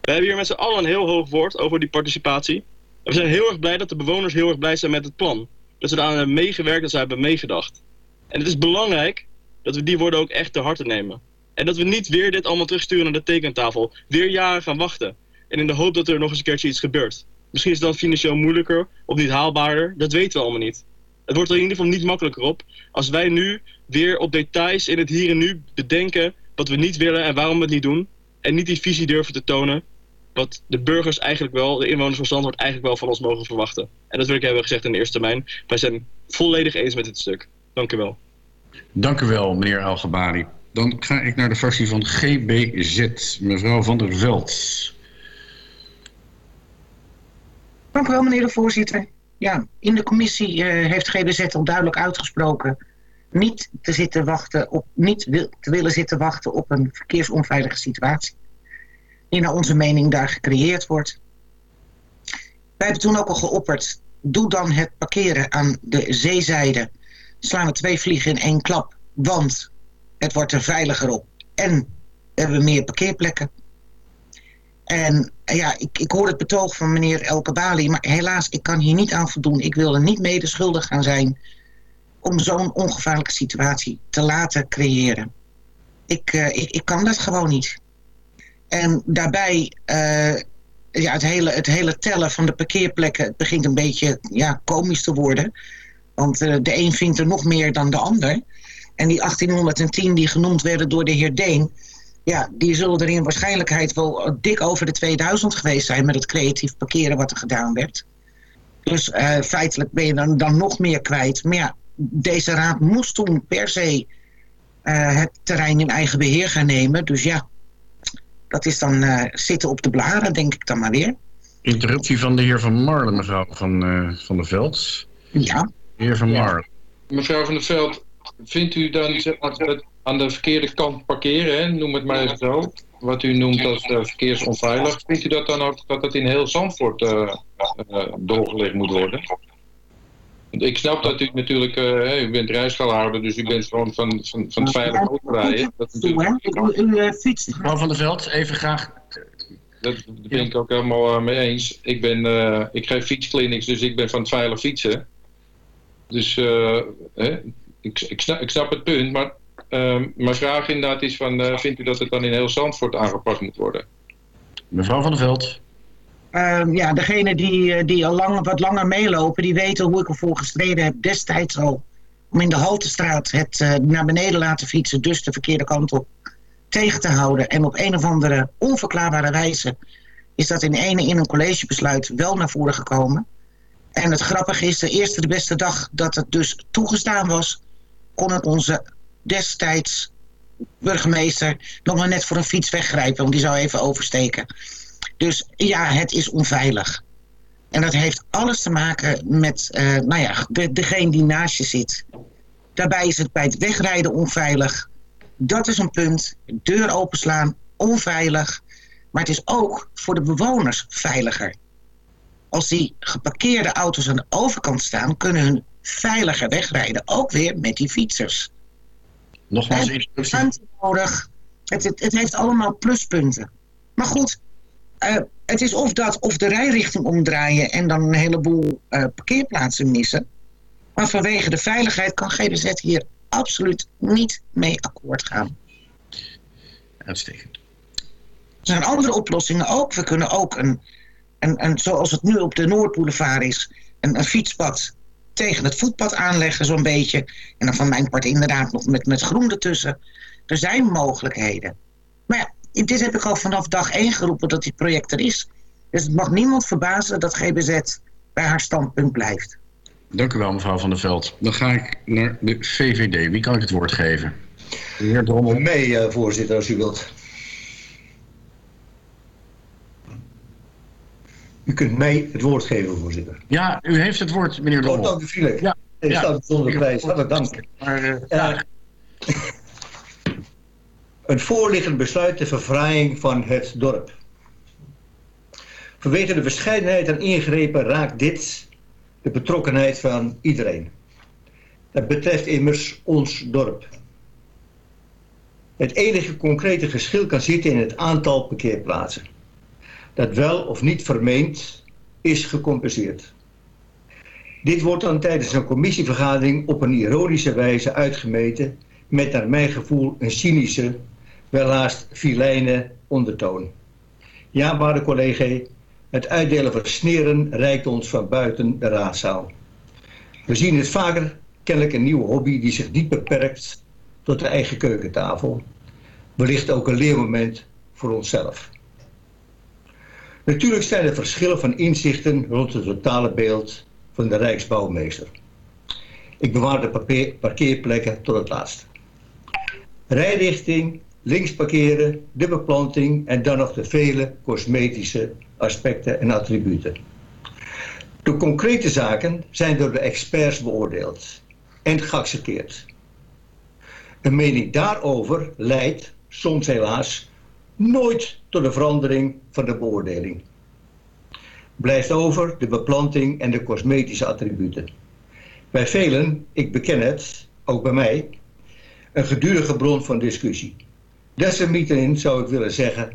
H: We hebben hier met z'n allen een heel hoog woord over die participatie. We zijn heel erg blij dat de bewoners heel erg blij zijn met het plan. Dat ze daar hebben meegewerkt, dat ze hebben meegedacht. En het is belangrijk dat we die woorden ook echt te harte nemen. En dat we niet weer dit allemaal terugsturen naar de tekentafel. Weer jaren gaan wachten. En in de hoop dat er nog eens een keertje iets gebeurt. Misschien is het dan financieel moeilijker of niet haalbaarder. Dat weten we allemaal niet. Het wordt er in ieder geval niet makkelijker op als wij nu weer op details in het hier en nu bedenken wat we niet willen en waarom we het niet doen. En niet die visie durven te tonen wat de burgers eigenlijk wel, de inwoners van Zandvoort eigenlijk wel van ons mogen verwachten. En dat wil ik hebben gezegd in de eerste termijn. Wij zijn volledig eens met dit stuk. Dank u wel.
B: Dank u wel, meneer Algebari. Dan ga ik naar de fractie van GBZ, mevrouw Van der Veld.
G: Dank u wel, meneer de voorzitter ja, in de commissie uh, heeft GBZ al duidelijk uitgesproken niet te zitten wachten op, niet wil, te willen zitten wachten op een verkeersonveilige situatie. Die naar onze mening daar gecreëerd wordt. Wij hebben toen ook al geopperd, doe dan het parkeren aan de zeezijde. Slaan we twee vliegen in één klap, want het wordt er veiliger op. En we meer parkeerplekken. En ja, ik, ik hoor het betoog van meneer Elkabali, maar helaas, ik kan hier niet aan voldoen. Ik wil er niet mede schuldig gaan zijn om zo'n ongevaarlijke situatie te laten creëren. Ik, uh, ik, ik, kan dat gewoon niet. En daarbij, uh, ja, het hele, het hele tellen van de parkeerplekken begint een beetje ja, komisch te worden. Want uh, de een vindt er nog meer dan de ander. En die 1810 die genoemd werden door de heer Deen... ja, die zullen er in waarschijnlijkheid wel dik over de 2000 geweest zijn... met het creatief parkeren wat er gedaan werd. Dus uh, feitelijk ben je dan, dan nog meer kwijt. Maar ja, deze raad moest toen per se uh, het terrein in eigen beheer gaan nemen. Dus ja, dat is dan uh, zitten op de blaren, denk ik dan maar weer.
B: Interruptie van de heer Van Marlen, mevrouw Van, van der Veld.
G: Ja.
B: De heer Van Marlen.
K: Ja. Mevrouw Van der Veld, vindt u dan aan de verkeerde kant parkeren, hè? noem het maar even zo, wat u noemt als uh, verkeersonveilig, vindt u dat dan ook dat het in heel Zandvoort uh, doorgelegd moet worden? Ik snap dat u natuurlijk, uh, u bent rijschaalhouder, dus u bent gewoon van, van, van het veilig autorijden. Dat
G: u fietst.
B: Mevrouw Van der Veld, even graag.
K: Dat, ben ik ook helemaal mee eens. Ik, ben, uh, ik geef fietsclinics, dus ik ben van het veilig fietsen. Dus ik, ik, snap, ik snap het punt, maar mijn vraag inderdaad is van, vindt u dat het dan in heel Zandvoort aangepast moet worden?
B: Mevrouw Van der Veld.
G: Uh, ja, degene die, die al lang, wat langer meelopen, die weten hoe ik ervoor gestreden heb destijds al. Om in de Haltestraat het uh, naar beneden laten fietsen, dus de verkeerde kant op, tegen te houden. En op een of andere onverklaarbare wijze is dat in ene in een collegebesluit wel naar voren gekomen. En het grappige is, de eerste de beste dag dat het dus toegestaan was, kon het onze destijds burgemeester nog maar net voor een fiets weggrijpen, want die zou even oversteken. Dus ja, het is onveilig. En dat heeft alles te maken met uh, nou ja, de, degene die naast je zit. Daarbij is het bij het wegrijden onveilig. Dat is een punt. Deur openslaan, onveilig. Maar het is ook voor de bewoners veiliger. Als die geparkeerde auto's aan de overkant staan... kunnen hun veiliger wegrijden. Ook weer met die fietsers.
B: Nogmaals,
G: het, nodig. Het, het, het heeft allemaal pluspunten. Maar goed, uh, het is of dat of de rijrichting omdraaien en dan een heleboel uh, parkeerplaatsen missen. Maar vanwege de veiligheid kan GBZ hier absoluut niet mee akkoord gaan.
B: Uitstekend.
G: Er zijn andere oplossingen ook. We kunnen ook een, een, een zoals het nu op de Noordboulevard is, een, een fietspad tegen het voetpad aanleggen zo'n beetje. En dan van mijn part inderdaad nog met, met groen ertussen. Er zijn mogelijkheden. Maar ja, dit heb ik al vanaf dag 1 geroepen dat dit project er is. Dus het mag niemand verbazen dat GBZ bij haar standpunt blijft.
B: Dank u wel, mevrouw Van der Veld. Dan ga ik naar de VVD. Wie kan ik het woord geven? De heer Drommel.
L: Mee, uh, voorzitter, als u wilt. U kunt mij het woord geven, voorzitter.
B: Ja, u heeft het woord, meneer Drommel.
L: Oh, dank u vriendelijk. Ja. Ik sta zonder prijs. Hartelijk dank.
B: Maar, uh,
L: een voorliggend besluit de verfraaiing van het dorp. Vanwege de verscheidenheid aan ingrepen raakt dit de betrokkenheid van iedereen. Dat betreft immers ons dorp. Het enige concrete geschil kan zitten in het aantal parkeerplaatsen. Dat wel of niet vermeend is gecompenseerd. Dit wordt dan tijdens een commissievergadering op een ironische wijze uitgemeten met naar mijn gevoel een cynische welhaast filijne ondertoon. Ja, waarde collega, het uitdelen van sneren reikt ons van buiten de raadzaal. We zien het vaker, kennelijk een nieuwe hobby die zich niet beperkt tot de eigen keukentafel. Wellicht ook een leermoment voor onszelf. Natuurlijk zijn er verschillen van inzichten rond het totale beeld van de Rijksbouwmeester. Ik bewaar de parkeerplekken tot het laatste. Rijrichting, links parkeren, de beplanting en dan nog de vele cosmetische aspecten en attributen. De concrete zaken zijn door de experts beoordeeld en geaccepteerd. Een mening daarover leidt, soms helaas, nooit tot een verandering van de beoordeling. Blijft over de beplanting en de cosmetische attributen. Bij velen, ik beken het, ook bij mij, een gedurige bron van discussie. Desalniettemin zou ik willen zeggen,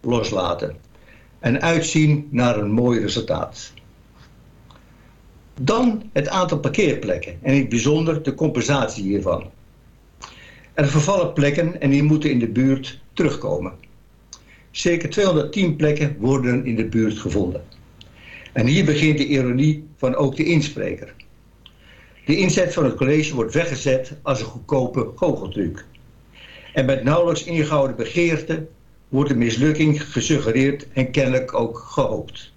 L: loslaten. En uitzien naar een mooi resultaat. Dan het aantal parkeerplekken en in het bijzonder de compensatie hiervan. Er vervallen plekken en die moeten in de buurt terugkomen. Zeker 210 plekken worden in de buurt gevonden. En hier begint de ironie van ook de inspreker. De inzet van het college wordt weggezet als een goedkope goocheltruc. En met nauwelijks ingehouden begeerte wordt de mislukking gesuggereerd en kennelijk ook gehoopt.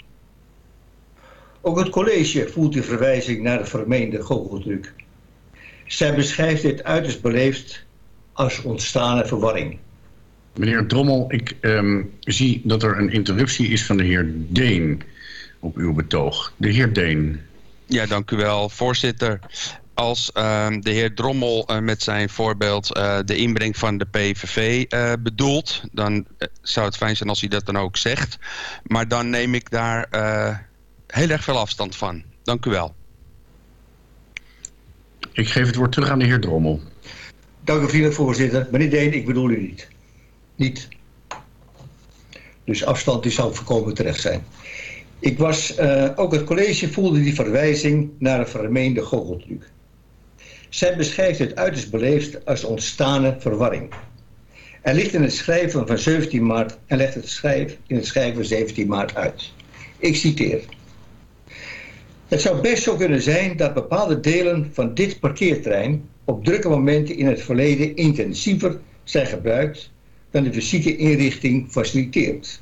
L: Ook het college voelt de verwijzing naar de vermeende goocheltruc. Zij beschrijft dit uiterst beleefd als ontstane verwarring.
B: Meneer Drommel, ik um, zie dat er een interruptie is van de heer Deen op uw betoog. De heer Deen.
I: Ja, dank u wel, voorzitter. Als uh, de heer Drommel uh, met zijn voorbeeld uh, de inbreng van de PVV bedoelt... dan zou het fijn zijn als hij dat dan ook zegt. Maar dan neem ik daar heel erg veel afstand van. Dank u wel.
B: Ik geef het woord terug aan de heer Drommel.
L: Dank u vriendelijk voorzitter. Meneer Deen, ik bedoel u niet. Niet. Dus afstand die zou voorkomen terecht zijn. Ik was, uh, ook het college voelde die verwijzing naar een vermeende goocheltruc. Zij beschrijft het uiterst beleefd als ontstane verwarring. Er ligt in het schrijven van 17 maart en legt het schrijf in het schrijven van 17 maart uit. Ik citeer. Het zou best zo kunnen zijn dat bepaalde delen van dit parkeerterrein op drukke momenten in het verleden intensiever zijn gebruikt dan de fysieke inrichting faciliteert.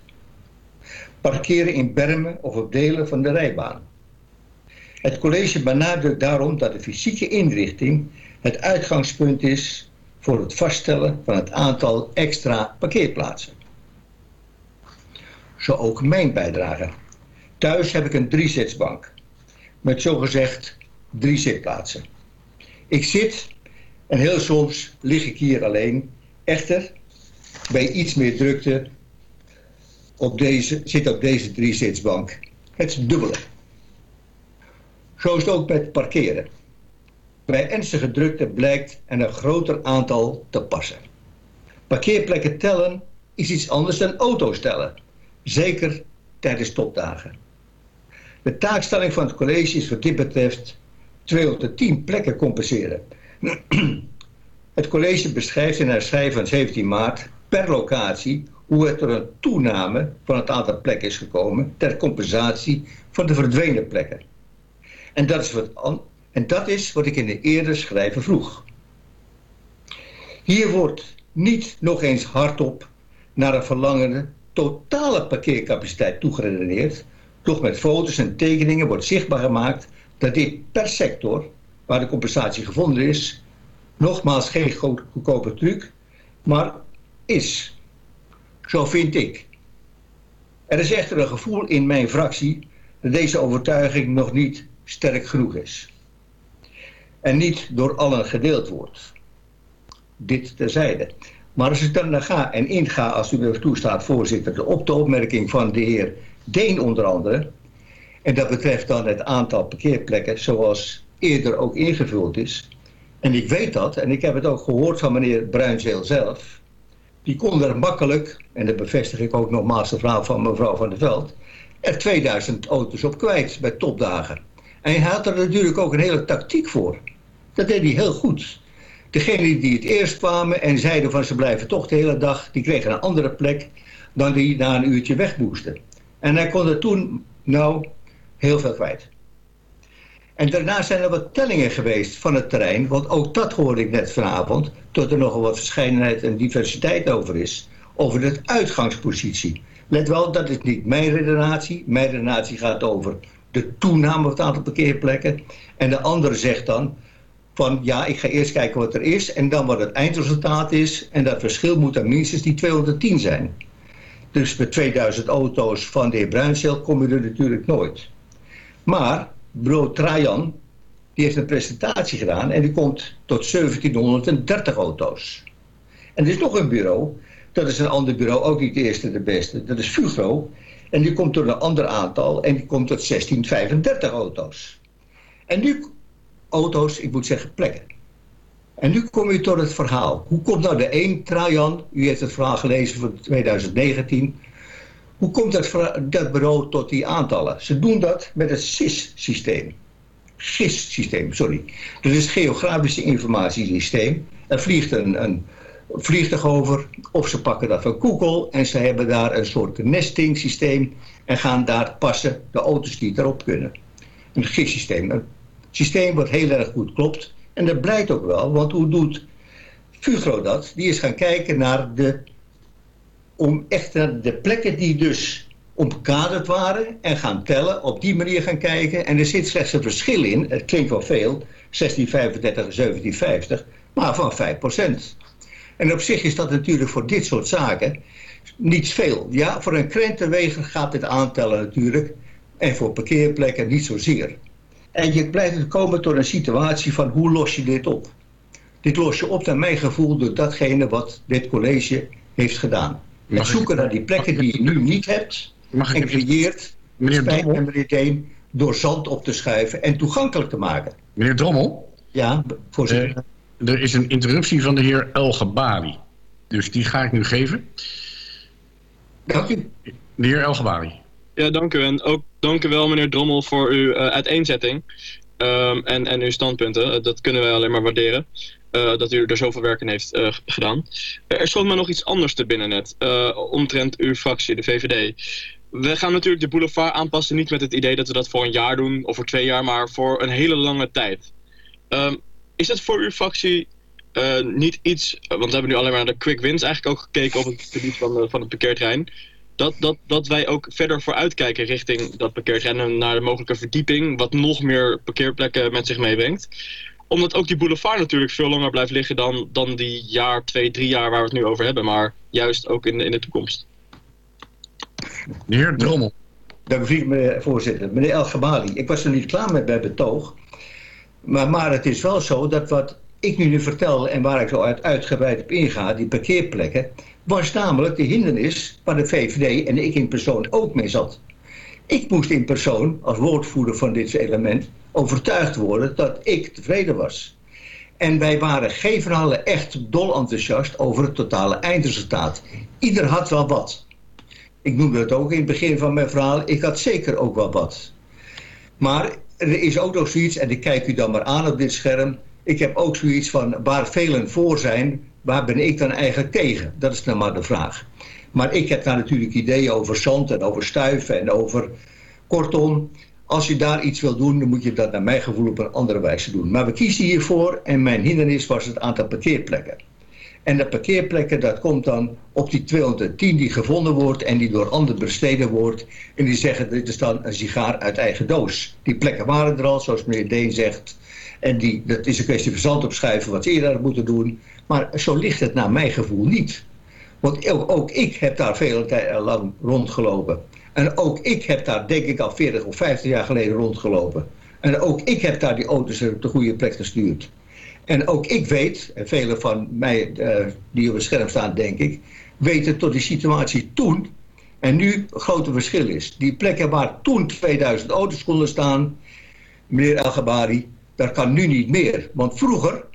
L: Parkeren in bermen of op delen van de rijbaan. Het college benadrukt daarom dat de fysieke inrichting het uitgangspunt is voor het vaststellen van het aantal extra parkeerplaatsen. Zo ook mijn bijdrage. Thuis heb ik een driezitsbank met zogezegd drie zitplaatsen. Ik zit en heel soms lig ik hier alleen. Echter, bij iets meer drukte op deze, zit op deze driezitsbank het dubbele. Zo is het ook met parkeren. Bij ernstige drukte blijkt een groter aantal te passen. Parkeerplekken tellen is iets anders dan auto's tellen. Zeker tijdens topdagen. De taakstelling van het college is wat dit betreft 210 plekken compenseren. Het college beschrijft in haar schrijf van 17 maart per locatie hoe het er een toename van het aantal plekken is gekomen ter compensatie van de verdwenen plekken. En dat is wat, en dat is wat ik in de eerdere schrijven vroeg. Hier wordt niet nog eens hardop naar een verlangende totale parkeercapaciteit toegeredeneerd, toch met foto's en tekeningen wordt zichtbaar gemaakt dat dit per sector, waar de compensatie gevonden is, nogmaals geen goedkope truc, maar is. Zo vind ik. Er is echter een gevoel in mijn fractie dat deze overtuiging nog niet sterk genoeg is. En niet door allen gedeeld wordt. Dit terzijde. Maar als ik dan naar ga en inga, als u me toestaat, voorzitter, op de opmerking van de heer Deen onder andere. En dat betreft dan het aantal parkeerplekken zoals eerder ook ingevuld is. En ik weet dat, en ik heb het ook gehoord van meneer Bruinzeel zelf. Die kon er makkelijk, en dat bevestig ik ook nogmaals de vraag van mevrouw Van der Veld, er 2000 auto's op kwijt bij topdagen. En hij had er natuurlijk ook een hele tactiek voor. Dat deed hij heel goed. Degenen die het eerst kwamen en zeiden van ze blijven toch de hele dag, die kregen een andere plek dan die na een uurtje weg moesten. En hij kon er toen, nou, heel veel kwijt. En daarna zijn er wat tellingen geweest van het terrein, want ook dat hoorde ik net vanavond, tot er nogal wat verscheidenheid en diversiteit over is, over de uitgangspositie. Let wel, dat is niet mijn redenatie. Mijn redenatie gaat over de toename van het aantal parkeerplekken. En de andere zegt dan van ja, ik ga eerst kijken wat er is en dan wat het eindresultaat is. En dat verschil moet dan minstens die 210 zijn. Dus met 2000 auto's van de heer kom je er natuurlijk nooit. Maar bureau Trajan, die heeft een presentatie gedaan en die komt tot 1730 auto's. En er is nog een bureau, dat is een ander bureau, ook niet de eerste de beste, dat is Fugro. En die komt tot een ander aantal en die komt tot 1635 auto's. En nu auto's, ik moet zeggen plekken. En nu kom je tot het verhaal. Hoe komt nou de 1 Trajan, u heeft het verhaal gelezen van 2019... Hoe komt dat, bureau tot die aantallen? Ze doen dat met het SIS-systeem. GIS-systeem, sorry. Dat is het geografische informatiesysteem. Er vliegt een, een vliegtuig over, of ze pakken dat van Google... en ze hebben daar een soort nesting systeem... en gaan daar passen de auto's die erop kunnen. Een GIS-systeem. Systeem wat heel erg goed klopt. En dat blijkt ook wel, want hoe doet Fugro dat? Die is gaan kijken naar de, om echt naar de plekken die dus omkaderd waren en gaan tellen, op die manier gaan kijken. En er zit slechts een verschil in, het klinkt wel veel, 1635 en 1750, maar van 5%. En op zich is dat natuurlijk voor dit soort zaken niet veel. Ja, voor een krentenweger gaat dit aantellen natuurlijk. En voor parkeerplekken niet zozeer. En je blijft komen tot een situatie van hoe los je dit op? Dit los je op naar mijn gevoel door datgene wat dit college heeft gedaan. Het zoeken naar die plekken die je nu niet hebt.
B: Mag
L: en creëert,
B: meneer
L: spijt
B: Drommel?
L: me meneer Deen, door zand op te schuiven en toegankelijk te maken.
B: Meneer Drommel?
L: Ja, voorzitter.
B: Eh, er is een interruptie van de heer El Gabali. Dus die ga ik nu geven.
L: Dank u.
B: De heer El Gabali.
H: Ja, dank u. En ook dank u wel, meneer Drommel, voor uw eh, uiteenzetting. Ehm, en, en uw standpunten. Eh, dat kunnen wij alleen maar waarderen. Eh, dat u er zoveel werk in heeft eh, gedaan. Er schoot me nog iets anders te binnen net. eh, omtrent uw fractie, de VVD. We gaan natuurlijk de boulevard aanpassen. Niet met het idee dat we dat voor een jaar doen. Of voor twee jaar. Maar voor een hele lange tijd. Ehm, is dat voor uw fractie eh, niet iets... Want we hebben nu alleen maar naar de quick wins eigenlijk ook gekeken op het gebied van, van het parkeerterrein dat, dat, dat wij ook verder vooruitkijken richting dat parkeerterrein en naar de mogelijke verdieping, wat nog meer parkeerplekken met zich meebrengt. Omdat ook die boulevard natuurlijk veel langer blijft liggen dan, dan die jaar, twee, drie jaar waar we het nu over hebben, maar juist ook in de, in de toekomst.
B: De heer Drommel.
L: Dank u, meneer voorzitter. Meneer El Gabali, ik was er niet klaar met bij betoog. Maar, maar het is wel zo dat wat ik nu, nu vertel en waar ik zo uit, uitgebreid op inga, die parkeerplekken, was namelijk de hindernis waar de VVD en ik in persoon ook mee zat. Ik moest in persoon, als woordvoerder van dit element, overtuigd worden dat ik tevreden was. En wij waren geen verhalen echt dol enthousiast over het totale eindresultaat. Ieder had wel wat. Ik noemde het ook in het begin van mijn verhaal. Ik had zeker ook wel wat. Maar er is ook nog zoiets, en ik kijk u dan maar aan op dit scherm. Ik heb ook zoiets van waar velen voor zijn, waar ben ik dan eigenlijk tegen? Dat is dan maar de vraag. Maar ik heb daar natuurlijk ideeën over zand en over stuiven en over... Kortom, als je daar iets wil doen, dan moet je dat naar mijn gevoel op een andere wijze doen. Maar we kiezen hiervoor en mijn hindernis was het aantal parkeerplekken. En de parkeerplekken, dat komt dan op die 210 die gevonden wordt en die door anderen besteden wordt. En die zeggen, dit is dan een sigaar uit eigen doos. Die plekken waren er al, zoals meneer Deen zegt. En die, dat is een kwestie van zand opschuiven wat ze eerder moeten doen. Maar zo ligt het naar mijn gevoel niet. Want ook, ook ik heb daar veel tijd lang rondgelopen. En ook ik heb daar denk ik al 40 of 50 jaar geleden rondgelopen. En ook ik heb daar die auto's op de goede plek gestuurd. En ook ik weet, en velen van mij uh, die op het scherm staan denk ik, weten tot die situatie toen en nu een grote verschil is. Die plekken waar toen 2000 auto's konden staan, meneer El Gabari, dat kan nu niet meer. Want vroeger,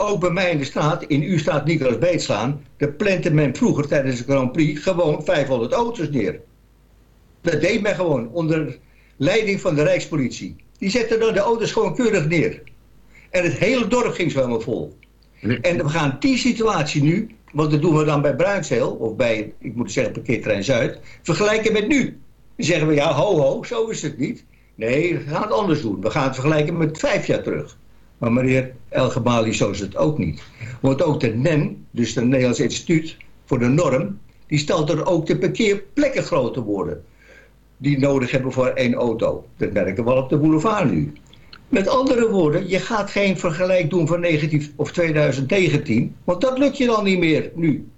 L: ook bij mij in de straat, in uw straat Nicolas Beetslaan, de plantte men vroeger tijdens de Grand Prix gewoon 500 auto's neer. Dat deed men gewoon onder leiding van de Rijkspolitie. Die zetten dan de auto's gewoon keurig neer. En het hele dorp ging zo helemaal vol. En we gaan die situatie nu, want dat doen we dan bij Bruinzeel, of bij, ik moet zeggen, parkeerterrein Zuid, vergelijken met nu. Dan zeggen we, ja, ho, ho, zo is het niet. Nee, we gaan het anders doen. We gaan het vergelijken met vijf jaar terug. Maar meneer El zo is het ook niet. Want ook de NEN, dus het Nederlands Instituut voor de Norm, die stelt er ook de parkeerplekken groter worden. Die nodig hebben voor één auto. Dat merken we wel op de boulevard nu. Met andere woorden, je gaat geen vergelijk doen van 19 of 2019, want dat lukt je dan niet meer nu.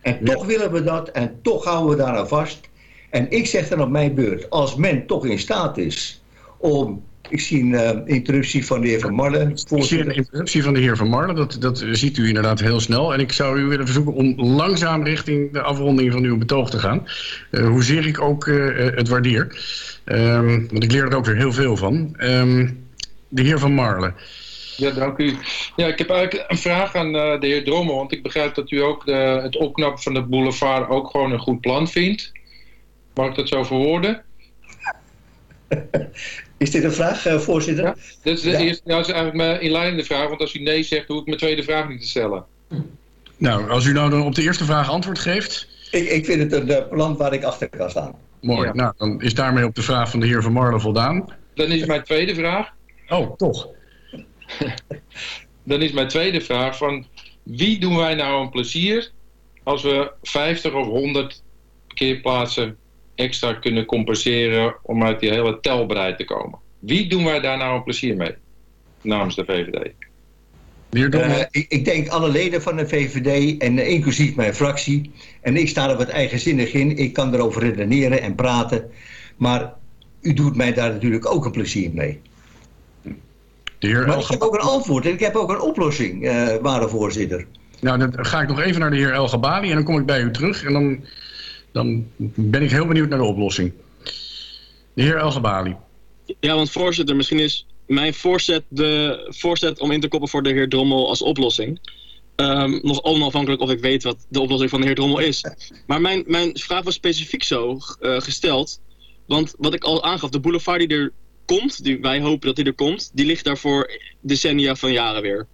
L: En toch willen we dat en toch houden we daar aan vast. En ik zeg dan op mijn beurt, als men toch in staat is om... Ik zie een uh, interruptie van de heer Van Marlen.
B: Ik zie een interruptie van de heer Van Marlen, dat, dat ziet u inderdaad heel snel. En ik zou u willen verzoeken om langzaam richting de afronding van uw betoog te gaan. Uh, hoezeer ik ook uh, het waardeer. Um, want ik leer er ook weer heel veel van. Um, de heer Van Marlen.
K: Ja, dank u. Ja, ik heb eigenlijk een vraag aan uh, de heer Drommel. Want ik begrijp dat u ook de, het opknappen van de boulevard ook gewoon een goed plan vindt. Mag ik dat zo verwoorden?
L: Is dit een vraag, uh, voorzitter?
K: Ja, dat, is de ja. eerste, nou, dat is eigenlijk mijn inleidende vraag. Want als u nee zegt, hoef ik mijn tweede vraag niet te stellen.
B: Nou, als u nou dan op de eerste vraag antwoord geeft...
L: Ik, ik vind het een uh, plan waar ik achter kan staan.
B: Mooi. Ja. Nou, dan is daarmee op de vraag van de heer Van Marlen voldaan.
K: Dan is mijn tweede vraag.
B: Oh, toch?
K: dan is mijn tweede vraag van wie doen wij nou een plezier als we 50 of 100 parkeerplaatsen extra kunnen compenseren om uit die hele telbereid te komen? Wie doen wij daar nou een plezier mee namens de VVD?
L: Uh, ik, ik, denk alle leden van de VVD en uh, inclusief mijn fractie. En ik sta er wat eigenzinnig in. Ik kan erover redeneren en praten. Maar u doet mij daar natuurlijk ook een plezier mee. maar ik heb ook een antwoord en ik heb ook een oplossing, uh, waarde voorzitter.
B: Nou, dan ga ik nog even naar de heer El Gabali en dan kom ik bij u terug. En dan, dan ben ik heel benieuwd naar de oplossing. De heer El Gabali.
H: Ja, want voorzitter, misschien is mijn voorzet, de voorzet om in te koppen voor de heer Drommel als oplossing. Um, nog onafhankelijk of ik weet wat de oplossing van de heer Drommel is. Maar mijn, mijn vraag was specifiek zo uh, gesteld. Want wat ik al aangaf, de boulevard die er komt, die wij hopen dat die er komt, die ligt daar voor decennia van jaren weer.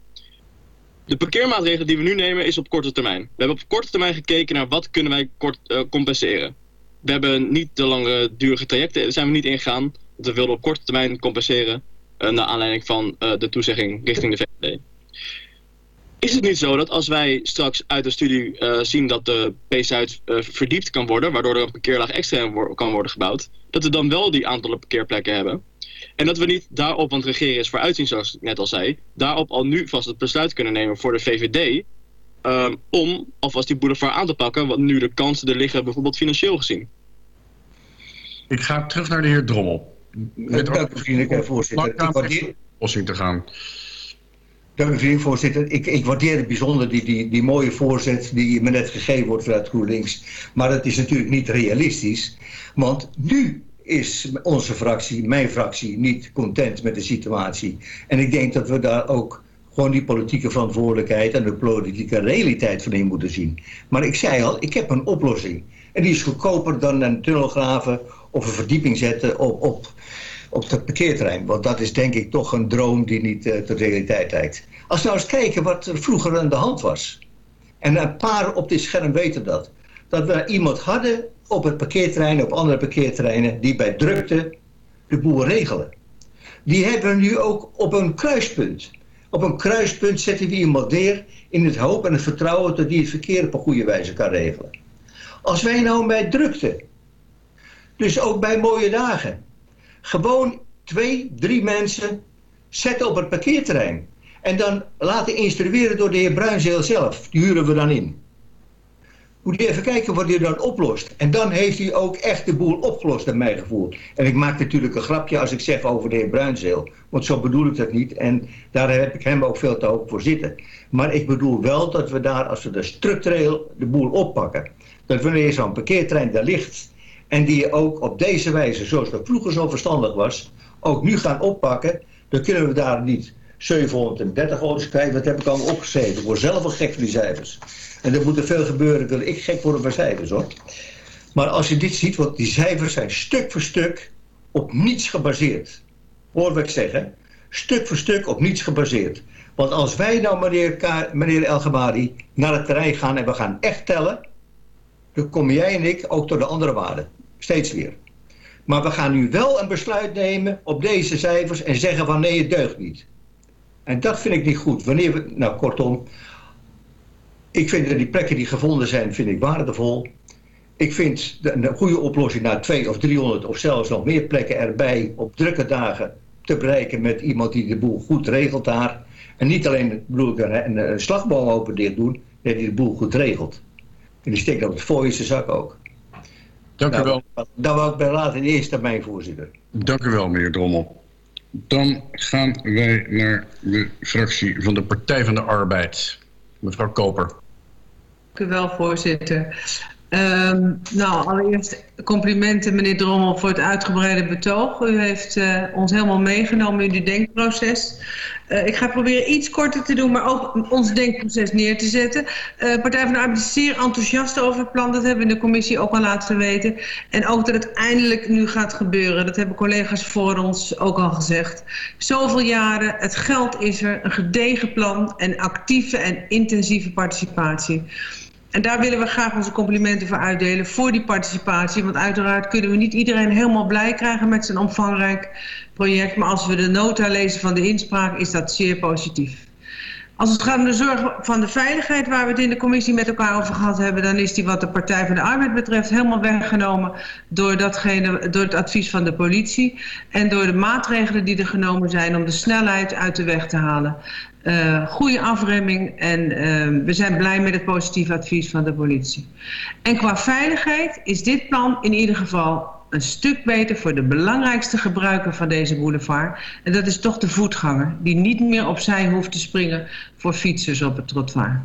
H: De parkeermaatregelen die we nu nemen is op korte termijn. We hebben op korte termijn gekeken naar wat kunnen wij kort, uh, compenseren. We hebben niet de lange durige trajecten, zijn we niet ingegaan. Want we wilden op korte termijn compenseren. Uh, naar aanleiding van uh, de toezegging richting de VVD. Is het niet zo dat als wij straks uit de studie zien dat de P-Zuid verdiept kan worden, waardoor er een parkeerlaag extra kan worden gebouwd, dat we dan wel die aantallen parkeerplekken hebben? En dat we niet daarop, want regeren is vooruitzien zoals ik net al zei, daarop al nu vast het besluit kunnen nemen voor de VVD um, om alvast die boulevard aan te pakken, wat nu de kansen er liggen, bijvoorbeeld financieel gezien.
B: Ik ga terug naar de heer Drommel.
L: Met Dank u vriendelijk, voorzitter. Ik
B: waardeer... oplossing te gaan.
L: Dank u vriendelijk, voorzitter. Ik, ik waardeer bijzonder die, die, die mooie voorzet die me net gegeven wordt vanuit GroenLinks. Maar dat is natuurlijk niet realistisch. Want nu is onze fractie, mijn fractie, niet content met de situatie. En ik denk dat we daar ook gewoon die politieke verantwoordelijkheid en de politieke realiteit van in moeten zien. Maar ik zei al, ik heb een oplossing. En die is goedkoper dan een tunnel graven of een verdieping zetten op, op, op het parkeerterrein. Want dat is denk ik toch een droom die niet uh, tot realiteit lijkt. Als we nou eens kijken wat er vroeger aan de hand was. En een paar op dit scherm weten dat. Dat we iemand hadden op het parkeerterrein, op andere parkeerterreinen... die bij drukte de boel regelen. Die hebben we nu ook op een kruispunt. Op een kruispunt zetten we iemand neer in het hoop en het vertrouwen... dat die het verkeer op een goede wijze kan regelen. Als wij nou bij drukte dus ook bij mooie dagen. Gewoon twee, drie mensen zetten op het parkeerterrein. En dan laten instrueren door de heer Bruinzeel zelf. Die huren we dan in. Moet je even kijken wat hij dan oplost. En dan heeft hij ook echt de boel opgelost, naar mijn gevoel. En ik maak natuurlijk een grapje als ik zeg over de heer Bruinzeel. Want zo bedoel ik dat niet. En daar heb ik hem ook veel te hoog voor zitten. Maar ik bedoel wel dat we daar, als we de structureel de boel oppakken. Dat wanneer zo'n parkeertrein daar ligt en die je ook op deze wijze, zoals dat vroeger zo verstandig was, ook nu gaan oppakken, dan kunnen we daar niet 730 auto's krijgen. Dat heb ik al opgeschreven. Ik word zelf wel gek van die cijfers. En er moet er veel gebeuren, wil ik gek worden van cijfers hoor. Maar als je dit ziet, want die cijfers zijn stuk voor stuk op niets gebaseerd. Hoor wat ik zeggen? Stuk voor stuk op niets gebaseerd. Want als wij nou, meneer, meneer El naar het terrein gaan en we gaan echt tellen... dan kom jij en ik ook door de andere waarden. Steeds weer. Maar we gaan nu wel een besluit nemen op deze cijfers en zeggen van nee, het deugt niet. En dat vind ik niet goed. Wanneer we, nou kortom, ik vind dat die plekken die gevonden zijn, vind ik waardevol. Ik vind een goede oplossing naar 200 of 300 of zelfs nog meer plekken erbij op drukke dagen te bereiken met iemand die de boel goed regelt daar. En niet alleen bedoel ik, een, een slagboom open dicht doen, nee, die de boel goed regelt. En die steekt op het voor in zijn zak ook.
B: Dank u wel.
L: Dat wou ik bij later in eerste termijn, voorzitter.
B: Dank u wel, meneer Drommel. Dan gaan wij naar de fractie van de Partij van de Arbeid. Mevrouw Koper.
E: U wel, voorzitter. Um, nou, allereerst complimenten meneer Drommel voor het uitgebreide betoog. U heeft uh, ons helemaal meegenomen in uw denkproces. Uh, ik ga proberen iets korter te doen, maar ook ons denkproces neer te zetten. Uh, Partij van de Arbeid is zeer enthousiast over het plan. Dat hebben we in de commissie ook al laten weten. En ook dat het eindelijk nu gaat gebeuren. Dat hebben collega's voor ons ook al gezegd. Zoveel jaren, het geld is er, een gedegen plan en actieve en intensieve participatie. En daar willen we graag onze complimenten voor uitdelen voor die participatie. Want uiteraard kunnen we niet iedereen helemaal blij krijgen met zijn omvangrijk project. Maar als we de nota lezen van de inspraak is dat zeer positief. Als het gaat om de zorg van de veiligheid waar we het in de commissie met elkaar over gehad hebben, dan is die wat de Partij van de Arbeid betreft helemaal weggenomen door, datgene, door het advies van de politie en door de maatregelen die er genomen zijn om de snelheid uit de weg te halen. Uh, goede afremming en uh, we zijn blij met het positieve advies van de politie. En qua veiligheid is dit plan in ieder geval een stuk beter voor de belangrijkste gebruiker van deze boulevard. En dat is toch de voetganger, die niet meer opzij hoeft te springen voor fietsers op het trottoir.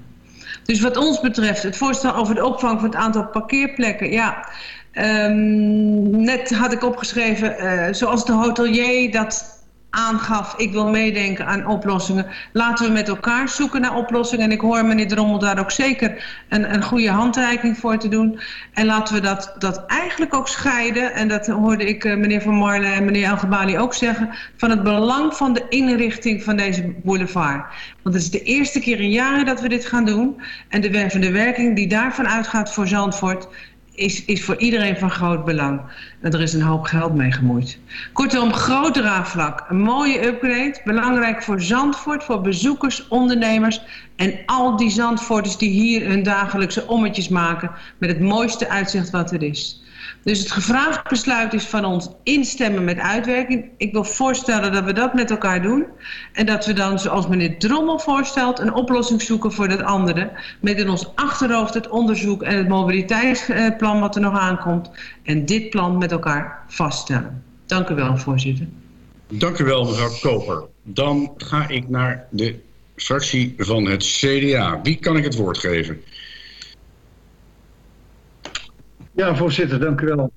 E: Dus wat ons betreft, het voorstel over de opvang van het aantal parkeerplekken, ja... Um, net had ik opgeschreven, uh, zoals de hotelier dat aangaf, ik wil meedenken aan oplossingen. Laten we met elkaar zoeken naar oplossingen. En ik hoor meneer Drommel daar ook zeker een, een goede handreiking voor te doen. En laten we dat, dat eigenlijk ook scheiden. En dat hoorde ik uh, meneer Van Marle en meneer Elgebali ook zeggen. Van het belang van de inrichting van deze boulevard. Want het is de eerste keer in jaren dat we dit gaan doen. En de wervende werking die daarvan uitgaat voor Zandvoort is, is voor iedereen van groot belang. En er is een hoop geld mee gemoeid. Kortom, groot draagvlak. Een mooie upgrade. Belangrijk voor Zandvoort, voor bezoekers, ondernemers... en al die Zandvoorters die hier hun dagelijkse ommetjes maken... met het mooiste uitzicht wat er is. Dus het gevraagd besluit is van ons instemmen met uitwerking. Ik wil voorstellen dat we dat met elkaar doen. En dat we dan, zoals meneer Drommel voorstelt, een oplossing zoeken voor dat andere. Met in ons achterhoofd het onderzoek en het mobiliteitsplan wat er nog aankomt. En dit plan met elkaar vaststellen. Dank u wel, voorzitter.
B: Dank u wel, mevrouw Koper. Dan ga ik naar de fractie van het CDA. Wie kan ik het woord geven?
D: Ja, voorzitter, dank u wel.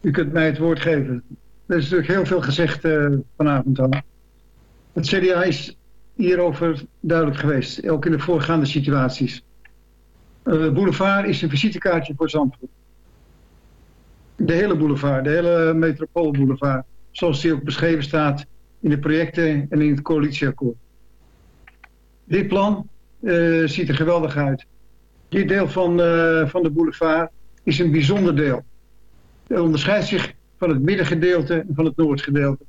D: U kunt mij het woord geven. Er is natuurlijk heel veel gezegd uh, vanavond al. Het CDA is hierover duidelijk geweest, ook in de voorgaande situaties. Uh, boulevard is een visitekaartje voor Zandvoort. De hele boulevard, de hele metropoolboulevard. Zoals die ook beschreven staat in de projecten en in het coalitieakkoord. Dit plan uh, ziet er geweldig uit. Dit deel van, van de boulevard is een bijzonder deel. Het onderscheidt zich van het middengedeelte en van het noordgedeelte.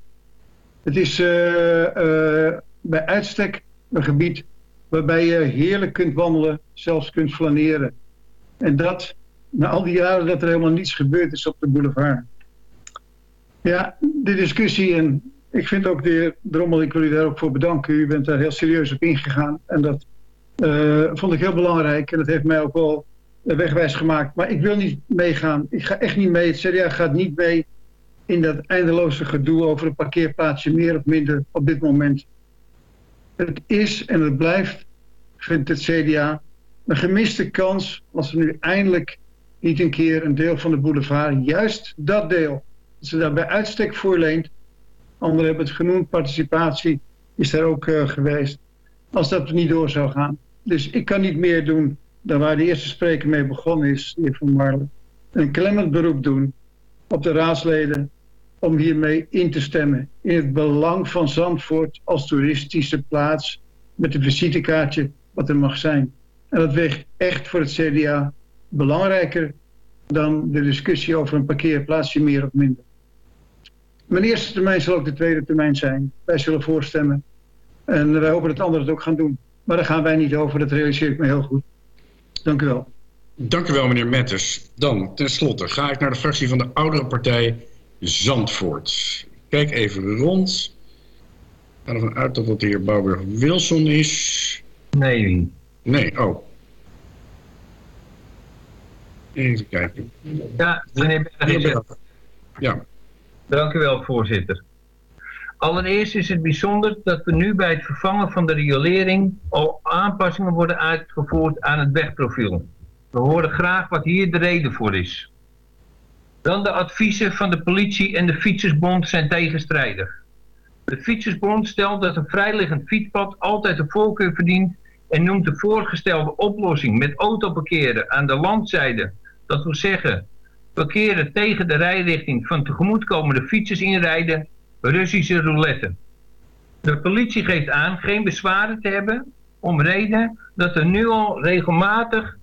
D: Het is uh, uh, bij uitstek een gebied waarbij je heerlijk kunt wandelen, zelfs kunt flaneren. En dat na al die jaren dat er helemaal niets gebeurd is op de boulevard. Ja, de discussie en ik vind ook de heer Drommel, ik wil u daar ook voor bedanken. U bent daar heel serieus op ingegaan en dat uh, vond ik heel belangrijk. En dat heeft mij ook wel wegwijs gemaakt. Maar ik wil niet meegaan. Ik ga echt niet mee. Het CDA gaat niet mee in dat eindeloze gedoe over een parkeerplaatsje meer of minder op dit moment. Het is en het blijft, vindt het CDA, een gemiste kans als we nu eindelijk niet een keer een deel van de boulevard, juist dat deel, dat ze daar bij uitstek voor leent. Anderen hebben het genoemd, participatie is daar ook uh, geweest. Als dat niet door zou gaan. Dus ik kan niet meer doen daar waar de eerste spreker mee begonnen is, de heer Van Marlen, een klemmend beroep doen op de raadsleden om hiermee in te stemmen. In het belang van Zandvoort als toeristische plaats met een visitekaartje wat er mag zijn. En dat weegt echt voor het CDA belangrijker dan de discussie over een parkeerplaatsje meer of minder. Mijn eerste termijn zal ook de tweede termijn zijn. Wij zullen voorstemmen. En wij hopen dat anderen het ook gaan doen. Maar daar gaan wij niet over, dat realiseer ik me heel goed. Dank u wel.
B: Dank u wel, meneer Metters. Dan, tenslotte, ga ik naar de fractie van de oudere partij Zandvoort. Kijk even rond. Ik ga ervan uit dat het de heer Bouwburg-Wilson is.
C: Nee.
B: Nee, oh. Even kijken.
C: Ja, meneer Berg.
B: Ja.
C: Dank u wel, voorzitter. Allereerst is het bijzonder dat we nu bij het vervangen van de riolering al aanpassingen worden uitgevoerd aan het wegprofiel. We horen graag wat hier de reden voor is. Dan de adviezen van de politie en de Fietsersbond zijn tegenstrijdig. De Fietsersbond stelt dat een vrijliggend fietspad altijd de voorkeur verdient en noemt de voorgestelde oplossing met autoparkeren aan de landzijde, dat wil zeggen parkeren tegen de rijrichting van tegemoetkomende fietsers inrijden, Russische roulette. De politie geeft aan geen bezwaren te hebben om reden dat er nu al regelmatig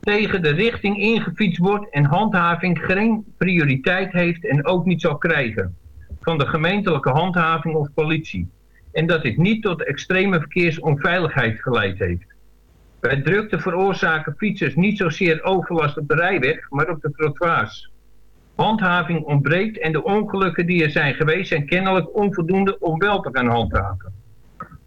C: tegen de richting ingefietst wordt en handhaving geen prioriteit heeft en ook niet zal krijgen van de gemeentelijke handhaving of politie. En dat dit niet tot extreme verkeersonveiligheid geleid heeft. Bij drukte veroorzaken fietsers niet zozeer overlast op de rijweg, maar op de trottoirs. Handhaving ontbreekt en de ongelukken die er zijn geweest zijn kennelijk onvoldoende om wel te gaan handhaven.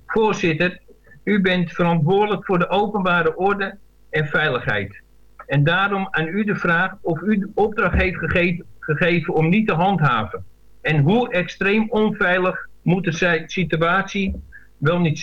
C: Voorzitter, u bent verantwoordelijk voor de openbare orde en veiligheid. En daarom aan u de vraag of u de opdracht heeft gegeven, gegeven om niet te handhaven. En hoe extreem onveilig moet de situatie wel niet zijn.